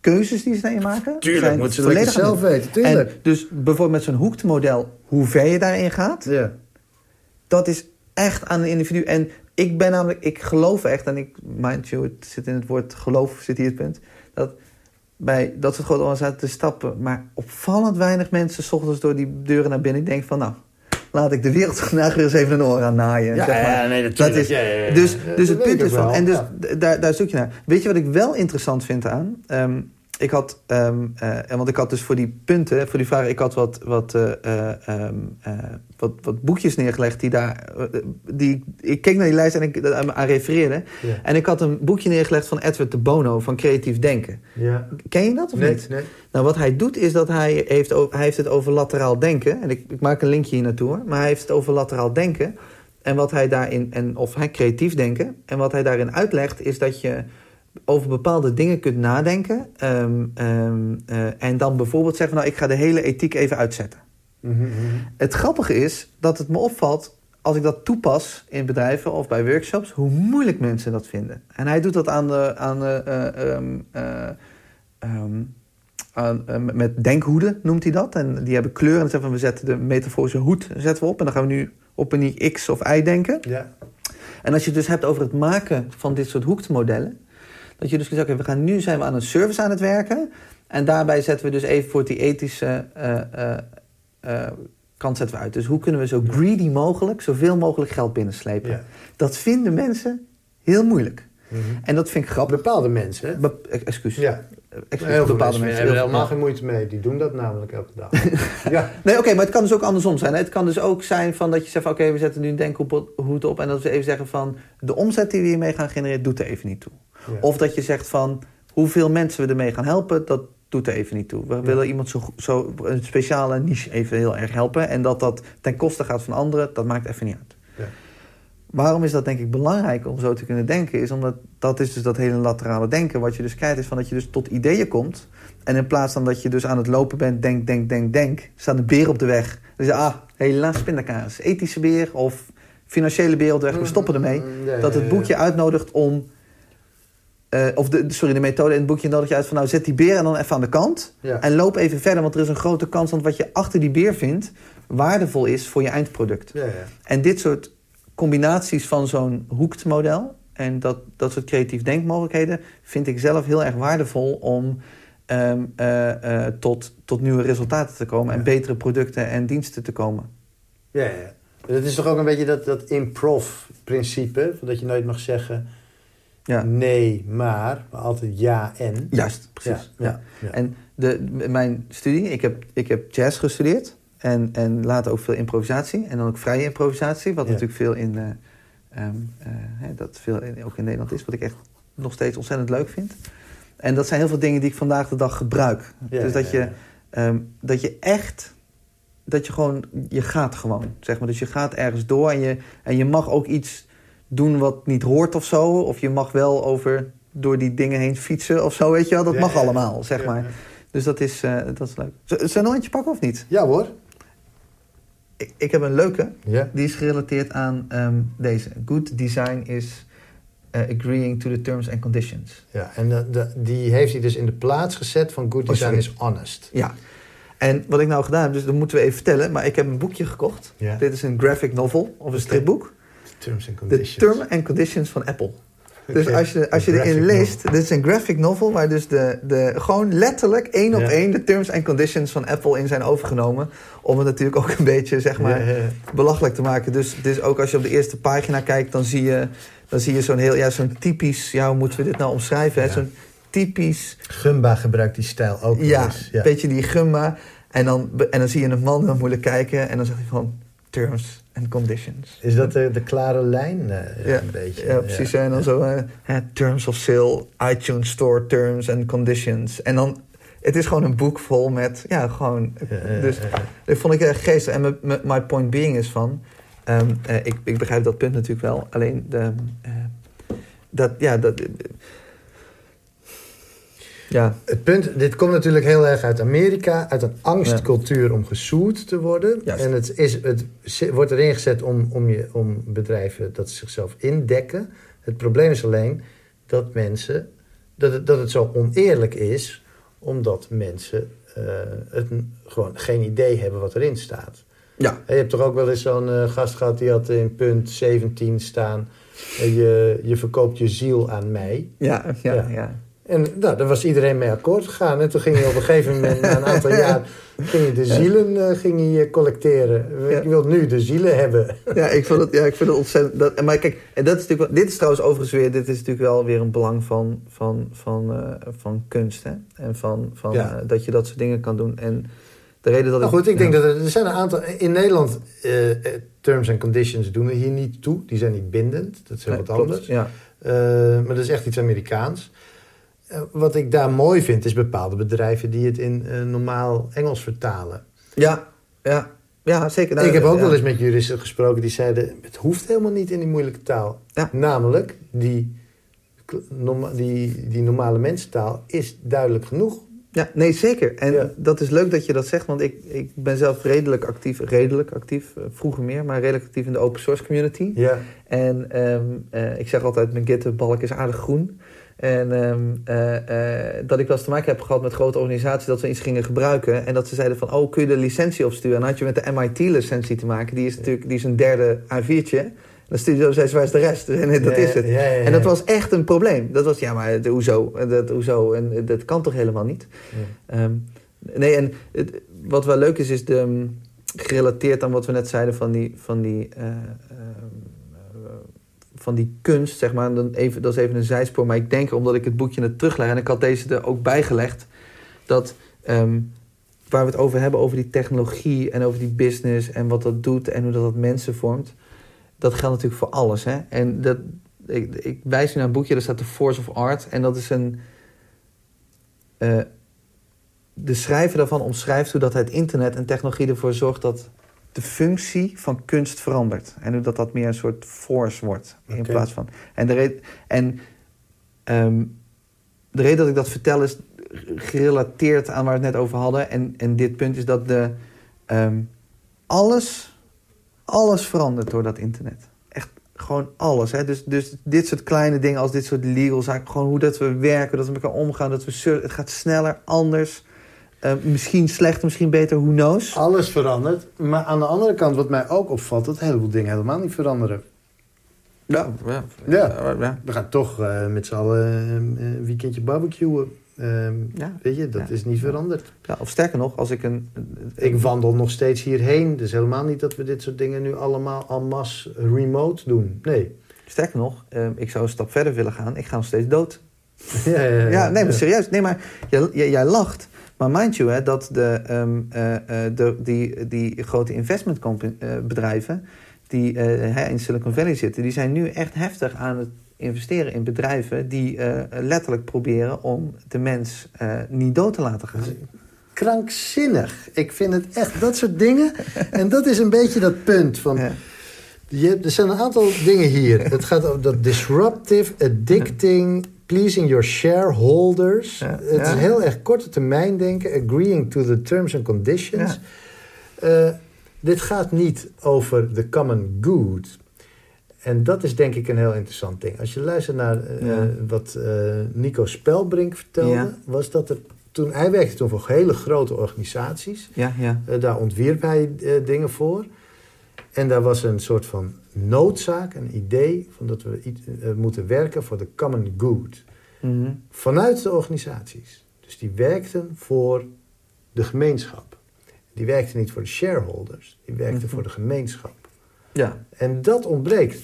Keuzes die ze daarin maken, Tuurlijk, zijn moet ze volledig zelf weten, tuurlijk. En dus bijvoorbeeld met zo'n hoektmodel, hoe ver je daarin gaat, ja. dat is echt aan een individu. En ik ben namelijk, ik geloof echt, en ik, mind you, het zit in het woord geloof, zit hier het punt, dat bij dat soort grote organisaties te stappen, maar opvallend weinig mensen 's ochtends door die deuren naar binnen denken van, nou, laat ik de wereldgenager eens even een oor aan naaien. Ja, zeg maar. ja, nee, Dat is, Ja, ja, ja. Dus, dus dat het punt is van, en dus daar, daar zoek je naar. Weet je wat ik wel interessant vind aan? Ehm, ik had, en want ik had dus voor die punten, voor die vragen, ik had wat, wat, eh, eh, ehm, eh, wat, wat boekjes neergelegd die daar, die, ik keek naar die lijst en ik eh, aan refereerde. En ik had een boekje neergelegd van Edward de Bono van Creatief Denken. Ja. Ken je dat of Nee, niet? nee. Nou, wat hij doet is dat hij heeft, hij heeft het over lateraal denken. En ik, ik maak een linkje hier naartoe hoor. Maar hij heeft het over lateraal denken. En wat hij daarin, en of hij creatief denken. En wat hij daarin uitlegt is dat je over bepaalde dingen kunt nadenken. ehm, ehm, eh, en dan bijvoorbeeld zeggen, nou ik ga de hele ethiek even uitzetten. Mhm, mhm. Het grappige is dat het me opvalt als ik dat toepas in bedrijven of bij workshops, hoe moeilijk mensen dat vinden. En hij doet dat aan de, aan de, ehm, aan, met denkhoeden, noemt hij dat. En die hebben kleuren. En dan zeggen we, we zetten de metaforische hoed zetten we op. En dan gaan we nu op een X of Y denken. Ja. En als je het dus hebt over het maken van dit soort hoektmodellen. Dat je dus kunt zeggen, we gaan nu zijn we aan een service aan het werken. En daarbij zetten we dus even voor die ethische eh, kant zetten we uit. Dus hoe kunnen we zo greedy mogelijk, zoveel mogelijk geld binnenslepen. Ja. Dat vinden mensen heel moeilijk. Mhm. En dat vind ik grappig. Bepaalde mensen, hè? Be- eh, excuus. Ja. Excuus, Heel bepaalde mensen mensen. hebben er helemaal geen moeite mee. Die doen dat namelijk elke dag. ja. Nee, oké, maar het kan dus ook andersom zijn. hè. Het kan dus ook zijn van dat je zegt oké, we zetten nu een denkhoed op... en dat we even zeggen van... de omzet die we hiermee gaan genereren, doet er even niet toe. Of dat je zegt van... hoeveel mensen we ermee gaan helpen, dat doet er even niet toe. We willen iemand zo, zo een speciale niche even heel erg helpen... en dat dat ten koste gaat van anderen, dat maakt even niet uit. Ja. waarom is dat denk ik belangrijk om zo te kunnen denken? Is omdat dat is dus dat hele laterale denken. Wat je dus krijgt is van dat je dus tot ideeën komt. En in plaats van dat je dus aan het lopen bent, denk, denk, denk, denk, staan de beer op de weg. Je, ah, helaas pindakaas. Ethische beer of financiële beer op de weg, we stoppen ermee. Ja, Dat het boekje uitnodigt om... eh, of de, sorry, de methode in het boekje nodigt je uit van... nou, zet die beer en dan even aan de kant. Ja. En loop even verder, want er is een grote kans... dat wat je achter die beer vindt... waardevol is voor je eindproduct. Ja, ja. En dit soort combinaties van zo'n hoekt model... en dat, dat soort creatief denkmogelijkheden... vind ik zelf heel erg waardevol om... ehm, eh, eh, tot, tot nieuwe resultaten te komen... en betere producten en diensten te komen. Ja, ja. Dat is toch ook een beetje dat, dat improv-principe. Dat je nooit mag zeggen Ja, nee, maar. Maar altijd ja en. juist, precies. Ja. En de, mijn studie, ik heb, ik heb jazz gestudeerd. En, en later ook veel improvisatie. En dan ook vrije improvisatie. Wat natuurlijk veel in, eh, ehm, eh, hè, dat veel in- ook in Nederland is. Wat ik echt nog steeds ontzettend leuk vind. En dat zijn heel veel dingen die ik vandaag de dag gebruik. Dus dat, je, ehm, dat je echt... Dat je gewoon... Je gaat gewoon, zeg maar. Dus je gaat ergens door. En je, en je mag ook iets doen wat niet hoort of zo. Of je mag wel over... Door die dingen heen fietsen of zo, weet je wel. Dat Ja, mag ja, allemaal, zeg maar. Dus dat is, eh, dat is leuk. Zullen we nog eentje pakken of niet? Ja hoor. Ik, ik heb een leuke. Ja. Die is gerelateerd aan ehm, deze. Good design is eh, agreeing to the terms and conditions. ja. En de, de- die heeft hij dus in de plaats gezet van good Oh, design is honest. Ja. En wat ik nou gedaan heb, dus dat moeten we even vertellen. Maar ik heb een boekje gekocht. Ja. Dit is een graphic novel of een stripboek. Terms and De conditions. term and conditions van Apple. Dus als je, als je erin leest, dit is een graphic novel waar dus de, de, gewoon letterlijk één op Ja. één de terms and conditions van Apple in zijn overgenomen. Om het natuurlijk ook een beetje, zeg maar, Ja, ja, ja. belachelijk te maken. Dus, dus ook als je op de eerste pagina kijkt, dan zie je, dan zie je zo'n heel, ja, zo'n typisch, ja, hoe moeten we dit nou omschrijven? Ja. Zo'n typisch, Gumba gebruikt die stijl ook ja, eens. een beetje die gumma. En dan, en dan zie je een man heel moeilijk kijken en dan zegt hij van terms and conditions. Is dat de, de klare lijn? eh, Ja, een beetje. Ja, precies. En dan zo, eh, terms of sale, iTunes Store terms and conditions. En dan, het is gewoon een boek vol met, ja, gewoon... Dus ja. dat vond ik echt geestig. En my point being is van... ehm, eh, ik, ik begrijp dat punt natuurlijk wel. Alleen, de, eh, dat, ja, dat... ja, Het punt, dit komt natuurlijk heel erg uit Amerika, uit een angstcultuur om gesoerd te worden. Juist. En het, is, het wordt erin gezet om, om, je, om bedrijven dat ze zichzelf indekken. Het probleem is alleen dat mensen, dat het, dat het zo oneerlijk is, omdat mensen eh, het gewoon geen idee hebben wat erin staat. ja, Je hebt toch ook wel eens zo'n eh, gast gehad die had in punt 17 staan. eh, je, je verkoopt je ziel aan mij. ja, ja, Ja. ja. En nou, daar was iedereen mee akkoord gegaan. En toen ging je op een gegeven moment, na een aantal jaar, ging je de zielen eh, ging je collecteren. Ja. Ik wil nu de zielen hebben. Ja, ik vond het, ja, ik vind het ontzettend. Dat, maar kijk, en dat is natuurlijk wel, dit is trouwens overigens weer, dit is natuurlijk wel weer een belang van, van, van, eh, van kunst. Hè? En van, van Ja. eh, dat je dat soort dingen kan doen. En de reden dat Nou ik. goed, ik denk ja. dat er, er zijn een aantal... In Nederland, terms and conditions doen er hier niet toe. Die zijn niet bindend. Dat is heel Nee, wat klopt, anders. Ja. Maar dat is echt iets Amerikaans. Eh, wat ik daar mooi vind, is bepaalde bedrijven die het in eh, normaal Engels vertalen. Ja, ja, ja, zeker. Nou, ik heb ook ja. wel eens met juristen gesproken die zeiden... het hoeft helemaal niet in die moeilijke taal. Ja. Namelijk, die, die, die normale mensentaal is duidelijk genoeg. Ja, nee, zeker. En Ja. dat is leuk dat je dat zegt, want ik, ik ben zelf redelijk actief, redelijk actief, eh, vroeger meer, maar redelijk actief in de open source community. Ja. En ehm, eh, ik zeg altijd, mijn GitHub-balk is aardig groen. En ehm, eh, eh, dat ik wel eens te maken heb gehad met grote organisaties dat we iets gingen gebruiken. En dat ze zeiden van, oh, kun je de licentie opsturen? En dan had je met de MIT-licentie te maken. Die is natuurlijk die is een derde A4'tje. Dan stuur je zo steeds, waar is de rest? En dat Ja, is het. ja, ja, ja. En dat was echt een probleem. Dat was, ja, maar hoezo? Dat, hoezo? En eh, dat kan toch helemaal niet? Ehm, nee, en het, wat wel leuk is, is de, mm, gerelateerd aan wat we net zeiden van die, van die, van die kunst, zeg maar. Dan even, dat is even een zijspoor, maar ik denk omdat ik het boekje net terugleg en ik had deze er ook bijgelegd, dat ehm, waar we het over hebben, over die technologie en over die business en wat dat doet en hoe dat, dat mensen vormt, dat geldt natuurlijk voor alles. Hè? En dat, ik, wijs nu naar een boekje, daar staat The Force of Art en dat is een. eh, de schrijver daarvan omschrijft hoe dat het internet en technologie ervoor zorgt dat de functie van kunst verandert. En hoe dat dat meer een soort force wordt. In plaats van. En, de, re- en ehm, de reden dat ik dat vertel is gerelateerd aan waar we het net over hadden. En, en dit punt is dat de, ehm, alles, alles verandert door dat internet. Echt gewoon alles. Hè? Dus, dus dit soort kleine dingen als dit soort legal zaken. Gewoon hoe dat we werken, dat we met elkaar omgaan. Dat we het gaat sneller, anders. Eh, misschien slechter, misschien beter, who knows. Alles verandert. Maar aan de andere kant, wat mij ook opvalt... dat een heleboel dingen helemaal niet veranderen. Ja, ja. Ja. ja. We gaan toch eh, met z'n allen eh, een weekendje barbecuen. Ehm, Ja. Weet je, dat Ja. is niet veranderd. Ja, of sterker nog, als ik een... Ik wandel nog steeds hierheen. Dus helemaal niet dat we dit soort dingen nu allemaal en masse remote doen. Nee. Sterker nog, eh, ik zou een stap verder willen gaan. Ik ga nog steeds dood. Ja, ja, ja, Ja, nee, maar serieus. Nee, maar jij, jij, jij lacht. Maar mind you, hè, dat de, ehm, eh, eh, de, die, die grote investmentbedrijven die eh, hè, in Silicon Valley zitten, die zijn nu echt heftig aan het investeren in bedrijven die letterlijk proberen om de mens niet dood te laten gaan. Krankzinnig. Ik vind het echt dat soort dingen. en dat is een beetje dat punt van... Ja. Je, er zijn een aantal dingen hier. Het gaat over dat disruptive, addicting, pleasing your shareholders. Ja. Het Ja. is heel erg korte termijn denken. Agreeing to the terms and conditions. Eh, dit gaat niet over the common good. En dat is denk ik een heel interessant ding. Als je luistert naar eh, wat eh, Nico Spelbrink vertelde... Was dat er toen... Hij werkte toen voor hele grote organisaties. Ja, ja. Daar ontwierp hij dingen voor. En daar was een soort van noodzaak, een idee... van dat we iets, eh, moeten werken voor de common good. Mhm. Vanuit de organisaties. Dus die werkten voor de gemeenschap. Die werkten niet voor de shareholders. Die werkten Mhm. voor de gemeenschap. ja. En dat ontbreekt.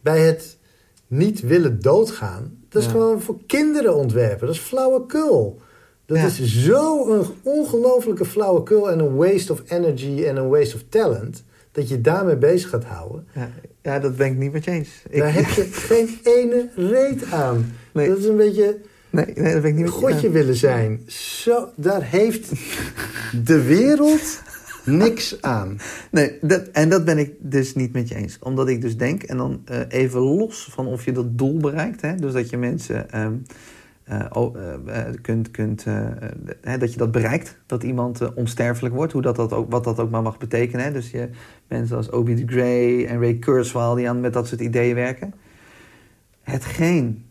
Bij het niet willen doodgaan... dat is Ja. gewoon voor kinderen ontwerpen. Dat is flauwekul. Dat Ja. is zo'n ongelofelijke flauwekul... en een waste of energy en een waste of talent... dat je daarmee bezig gaat houden. Ja, ja, dat ben ik niet met je eens. Ik, Daar heb je geen ene reet aan. Nee. Dat is een beetje nee, nee, dat ben ik niet met je godje willen zijn. Zo, daar heeft de wereld niks aan. Nee, dat, en dat ben ik dus niet met je eens. Omdat ik dus denk, en dan eh, even los van of je dat doel bereikt, hè, dus dat je mensen ehm, kunt, kunt eh, eh, hè, dat je dat bereikt, dat iemand eh, onsterfelijk wordt, hoe dat, dat ook, wat dat ook maar mag betekenen. Hè. Dus je, mensen als Obi de Grey en Ray Kurzweil die aan met dat soort ideeën werken. Hetgeen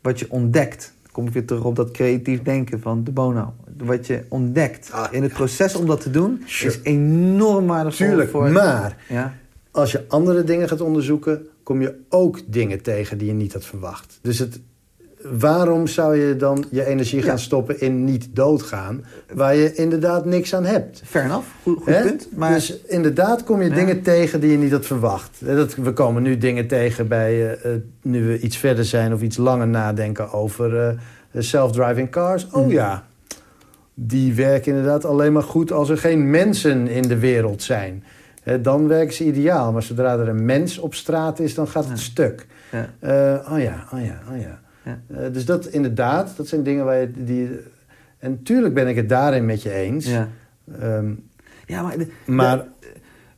wat je ontdekt, kom ik weer terug op dat creatief denken van de Bono. Wat je ontdekt Ah, in het proces om dat te doen, Sure. is enorm waardevol Tuurlijk, voor... maar Ja, als je andere dingen gaat onderzoeken... kom je ook dingen tegen die je niet had verwacht. Dus het, waarom zou je dan je energie gaan Ja. stoppen in niet doodgaan... waar je inderdaad niks aan hebt? fair enough. Goed, punt. Maar Dus inderdaad kom je Ja. dingen tegen die je niet had verwacht. Dat, we komen nu dingen tegen bij, eh, eh, nu we iets verder zijn of iets langer nadenken over eh, self-driving cars. Oh Mhm. ja, die werken inderdaad alleen maar goed als er geen mensen in de wereld zijn. Dan werken ze ideaal, maar zodra er een mens op straat is, dan gaat het Ja. stuk. ja, oh ja, oh ja, oh ja. Ja. Eh, dus dat inderdaad, dat zijn dingen waar je... Die, en tuurlijk ben ik het daarin met je eens. ja. Ehm, ja, maar, de- maar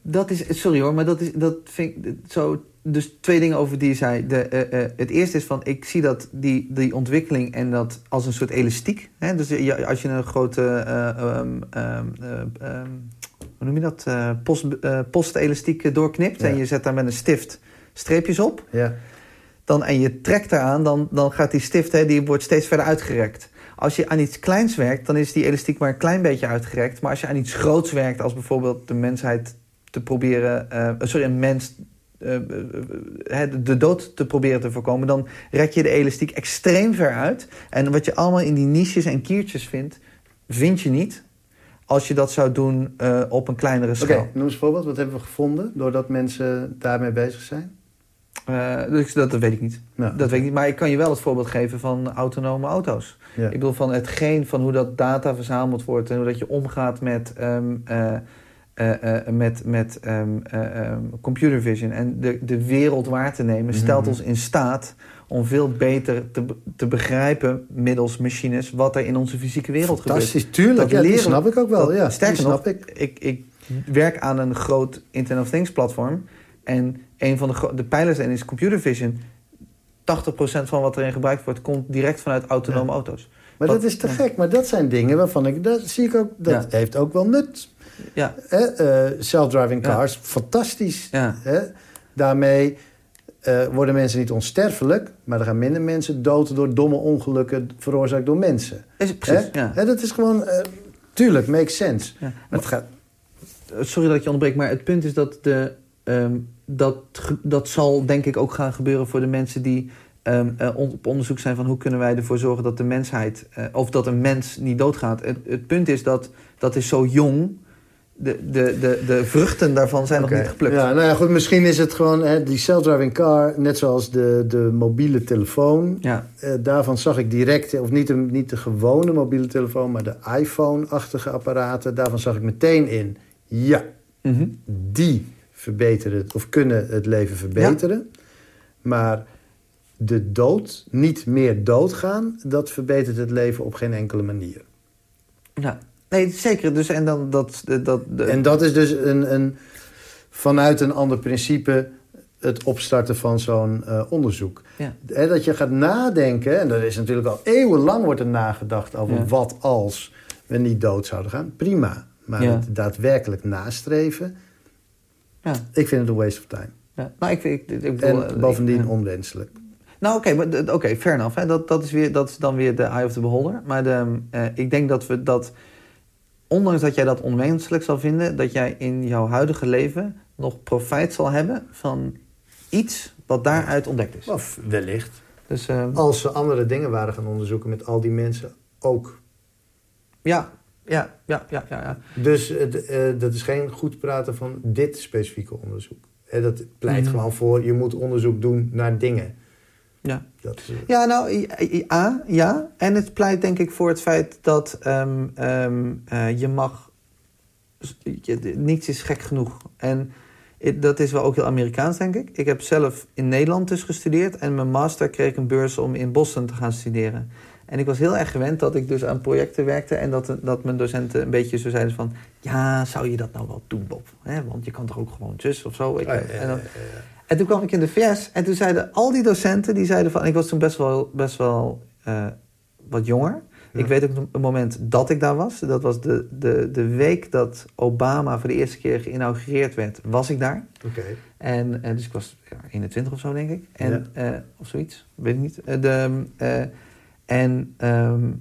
dat is... Sorry hoor, maar dat, is, dat vind ik zo... Dus twee dingen over die je zei. De, eh, eh, het eerste is van, ik zie dat die, die ontwikkeling en dat als een soort elastiek. Hè? Dus je, als je een grote, eh, ehm, ehm, eh, ehm, hoe noem je dat, post, postelastiek doorknipt Ja. en je zet daar met een stift streepjes op. ja, dan, en je trekt eraan, dan, dan gaat die stift hè, die wordt steeds verder uitgerekt. Als je aan iets kleins werkt, dan is die elastiek maar een klein beetje uitgerekt. Maar als je aan iets groots werkt, als bijvoorbeeld de mensheid te proberen... eh, sorry, een mens eh, eh, eh, de- dood te proberen te voorkomen... dan rek je de elastiek extreem ver uit. En wat je allemaal in die niches en kiertjes vindt, vind je niet... als je dat zou doen eh, op een kleinere Oké, schaal. noem eens een voorbeeld. Wat hebben we gevonden doordat mensen daarmee bezig zijn? Eh, dus dat, dat weet ik niet. Dat weet ik niet, maar ik kan je wel het voorbeeld geven van autonome auto's. ja. Ik bedoel, van hetgeen van hoe dat data verzameld wordt en hoe dat je omgaat met, eh, met, met ehm, computer vision en de, de wereld waar te nemen, stelt Mhm. ons in staat om veel beter te, te begrijpen middels machines wat er in onze fysieke wereld gebeurt. Fantastisch, tuurlijk. Dat Ja, leren- snap ik ook wel. Dat- ja, sterker snap nog, ik. Ik, ik, werk aan een groot Internet of Things platform. En een van de, de pijlers daarin is computer vision. 80% van wat erin gebruikt wordt, komt direct vanuit autonome auto's. Maar Wat- dat is te ja. gek. Maar dat zijn dingen waarvan ik... Dat zie ik ook... Dat heeft ook wel nut. Ja? Eh, Self-driving cars, fantastisch. ja, Hè? Daarmee eh, worden mensen niet onsterfelijk... maar er gaan minder mensen dood door domme ongelukken... veroorzaakt door mensen. is het precies. Hè? Ja. Hè, dat is gewoon... eh, tuurlijk, makes sense. Maar het gaat... Sorry dat ik je onderbreek, maar het punt is dat de, ehm, dat, dat zal denk ik ook gaan gebeuren voor de mensen die ehm, eh, op onderzoek zijn van hoe kunnen wij ervoor zorgen dat de mensheid, eh, of dat een mens niet doodgaat. Het, het punt is dat dat is zo jong, de, de, de, de vruchten daarvan zijn nog niet geplukt. Ja, nou ja, goed, misschien is het gewoon hè, die self-driving car... net zoals de, de mobiele telefoon... Ja, Eh, daarvan zag ik direct, of niet de, niet de gewone mobiele telefoon, maar de iPhone-achtige apparaten. Daarvan zag ik meteen in, ja, Mhm. die verbeteren of kunnen het leven verbeteren. Maar de dood, niet meer doodgaan, dat verbetert het leven op geen enkele manier. ja. Nee, zeker. Dus, en dan dat... dat de, En dat is dus een, een, vanuit een ander principe het opstarten van zo'n eh, onderzoek. Ja. Dat je gaat nadenken, en er is natuurlijk al eeuwenlang wordt er nagedacht over Ja. wat als we niet dood zouden gaan. Prima. Maar Ja. het daadwerkelijk nastreven, ja, ik vind het een waste of time. ja. Nou, ik, ik, ik, ik bedoel, En eh, bovendien ik- ja. onwenselijk. Nou, oké, oké, fair enough. Hè. Dat, dat, is weer, dat is dan weer de eye of the beholder. Maar de, eh, ik denk dat we dat, ondanks dat jij dat onwenselijk zal vinden, dat jij in jouw huidige leven nog profijt zal hebben van iets wat daaruit ontdekt is. Of wellicht. Dus eh, Als ze andere dingen waren gaan onderzoeken met al die mensen ook. ja, ja, ja, ja, ja, ja. Dus eh, dat is geen goed praten van dit specifieke onderzoek. Dat pleit Mhm. gewoon voor, je moet onderzoek doen naar dingen. Ja. Dat, eh, Ja, nou, i- i- A, ja. En het pleit denk ik voor het feit dat ehm, ehm, eh, je mag... Je, niets is gek genoeg. En it- dat is wel ook heel Amerikaans, denk ik. Ik heb zelf in Nederland dus gestudeerd. En mijn master kreeg een beurs om in Boston te gaan studeren. En ik was heel erg gewend dat ik dus aan projecten werkte... en dat, dat mijn docenten een beetje zo zeiden van... ja, zou je dat nou wel doen, Bob? Want je kan toch ook gewoon zus of zo? En dan- en toen kwam ik in de VS en toen zeiden al die docenten, die zeiden van, ik was toen best wel, best wel eh, wat jonger. Ik weet ook een moment dat ik daar was. Dat was de, de, de week dat Obama voor de eerste keer geïnaugureerd werd, was ik daar. Oké. En eh, dus ik was ja, 21 of zo, denk ik. En, eh, of zoiets, weet ik niet. De, en ehm,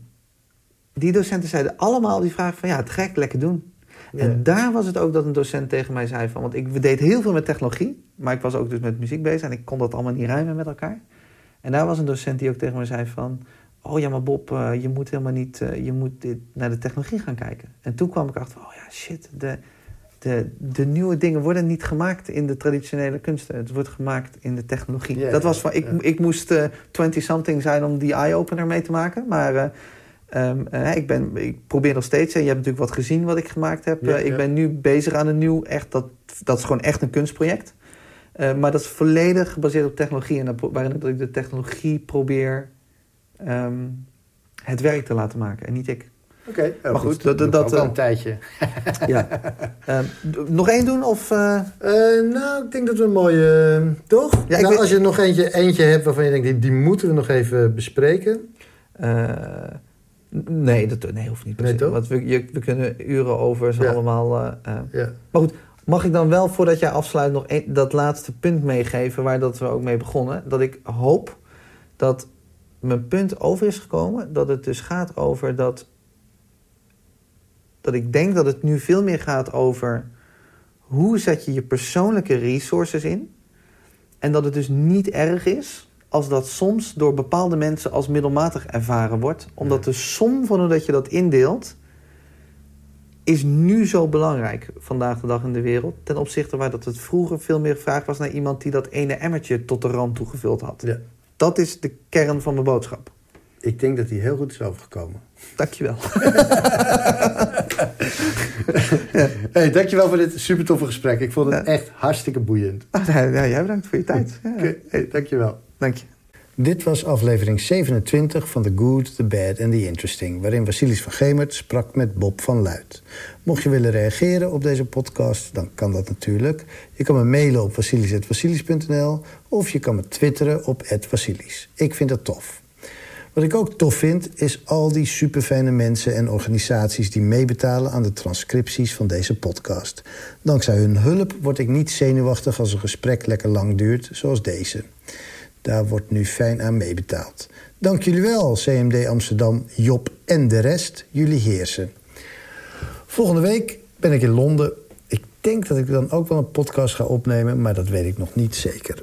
die docenten zeiden allemaal die vraag van, ja, het gek, lekker doen. Ja. En daar was het ook dat een docent tegen mij zei van... want ik deed heel veel met technologie... maar ik was ook dus met muziek bezig... en ik kon dat allemaal niet rijmen met elkaar. En daar was een docent die ook tegen mij zei van... oh ja, maar Bob, eh, je moet helemaal niet... eh, je moet dit, naar de technologie gaan kijken. En toen kwam ik achter van... oh ja, shit, de, de, de nieuwe dingen worden niet gemaakt in de traditionele kunsten. Het wordt gemaakt in de technologie. Dat was van... Ik, ik moest 20-something zijn om die eye-opener mee te maken. Maar... eh, Ehm, eh, ik, ben, ik probeer nog steeds, en je hebt natuurlijk wat gezien wat ik gemaakt heb. Eh, ik ben nu bezig aan een nieuw, echt, dat, dat is gewoon echt een kunstproject. Eh, maar dat is volledig gebaseerd op technologie. En waarin ik de technologie probeer ehm, het werk te laten maken en niet ik. Oké, heel Maar goed, dat, dat- dat, eh, een tijdje. ja. Ehm, nog één doen of... eh, Eh, nou, ik denk dat we een mooie... toch? Ja, nou, weet- als je nog eentje, eentje hebt waarvan je denkt, die, die moeten we nog even bespreken. nee, dat nee, hoeft niet. Nee, toch? Want we, je, we kunnen uren over ze Ja. allemaal... eh, eh, Ja. Mag ik dan wel, voordat jij afsluit, nog een- dat laatste punt meegeven... waar dat we ook mee begonnen? Dat ik hoop dat mijn punt over is gekomen. Dat het dus gaat over dat... Dat ik denk dat het nu veel meer gaat over... hoe zet je je persoonlijke resources in? En dat het dus niet erg is... als dat soms door bepaalde mensen als middelmatig ervaren wordt. Omdat de som van hoe dat je dat indeelt is nu zo belangrijk vandaag de dag in de wereld. Ten opzichte waar dat het vroeger veel meer vraag was naar iemand die dat ene emmertje tot de rand toegevuld had. Ja. Dat is de kern van mijn boodschap. Ik denk dat die heel goed is overgekomen. Dankjewel. Hey, dankjewel voor dit super toffe gesprek. Ik vond het Ja. echt hartstikke boeiend. Ah, ja, jij bedankt voor je tijd. Ja, Oké, hey, dankjewel. Dank je. Dit was aflevering 27 van The Good, The Bad and The Interesting... waarin Vasilis van Gemert sprak met Bob van Luit. Mocht je willen reageren op deze podcast, dan kan dat natuurlijk. Je kan me mailen op vasilis.vasilis.nl... of je kan me twitteren op @vasilis. Ik vind dat tof. Wat ik ook tof vind, is al die superfijne mensen en organisaties... die meebetalen aan de transcripties van deze podcast. Dankzij hun hulp word ik niet zenuwachtig als een gesprek lekker lang duurt, zoals deze... Daar wordt nu fijn aan meebetaald. Dank jullie wel, CMD Amsterdam, Job en de rest. Jullie heersen. Volgende week ben ik in Londen. Ik denk dat ik dan ook wel een podcast ga opnemen, maar dat weet ik nog niet zeker.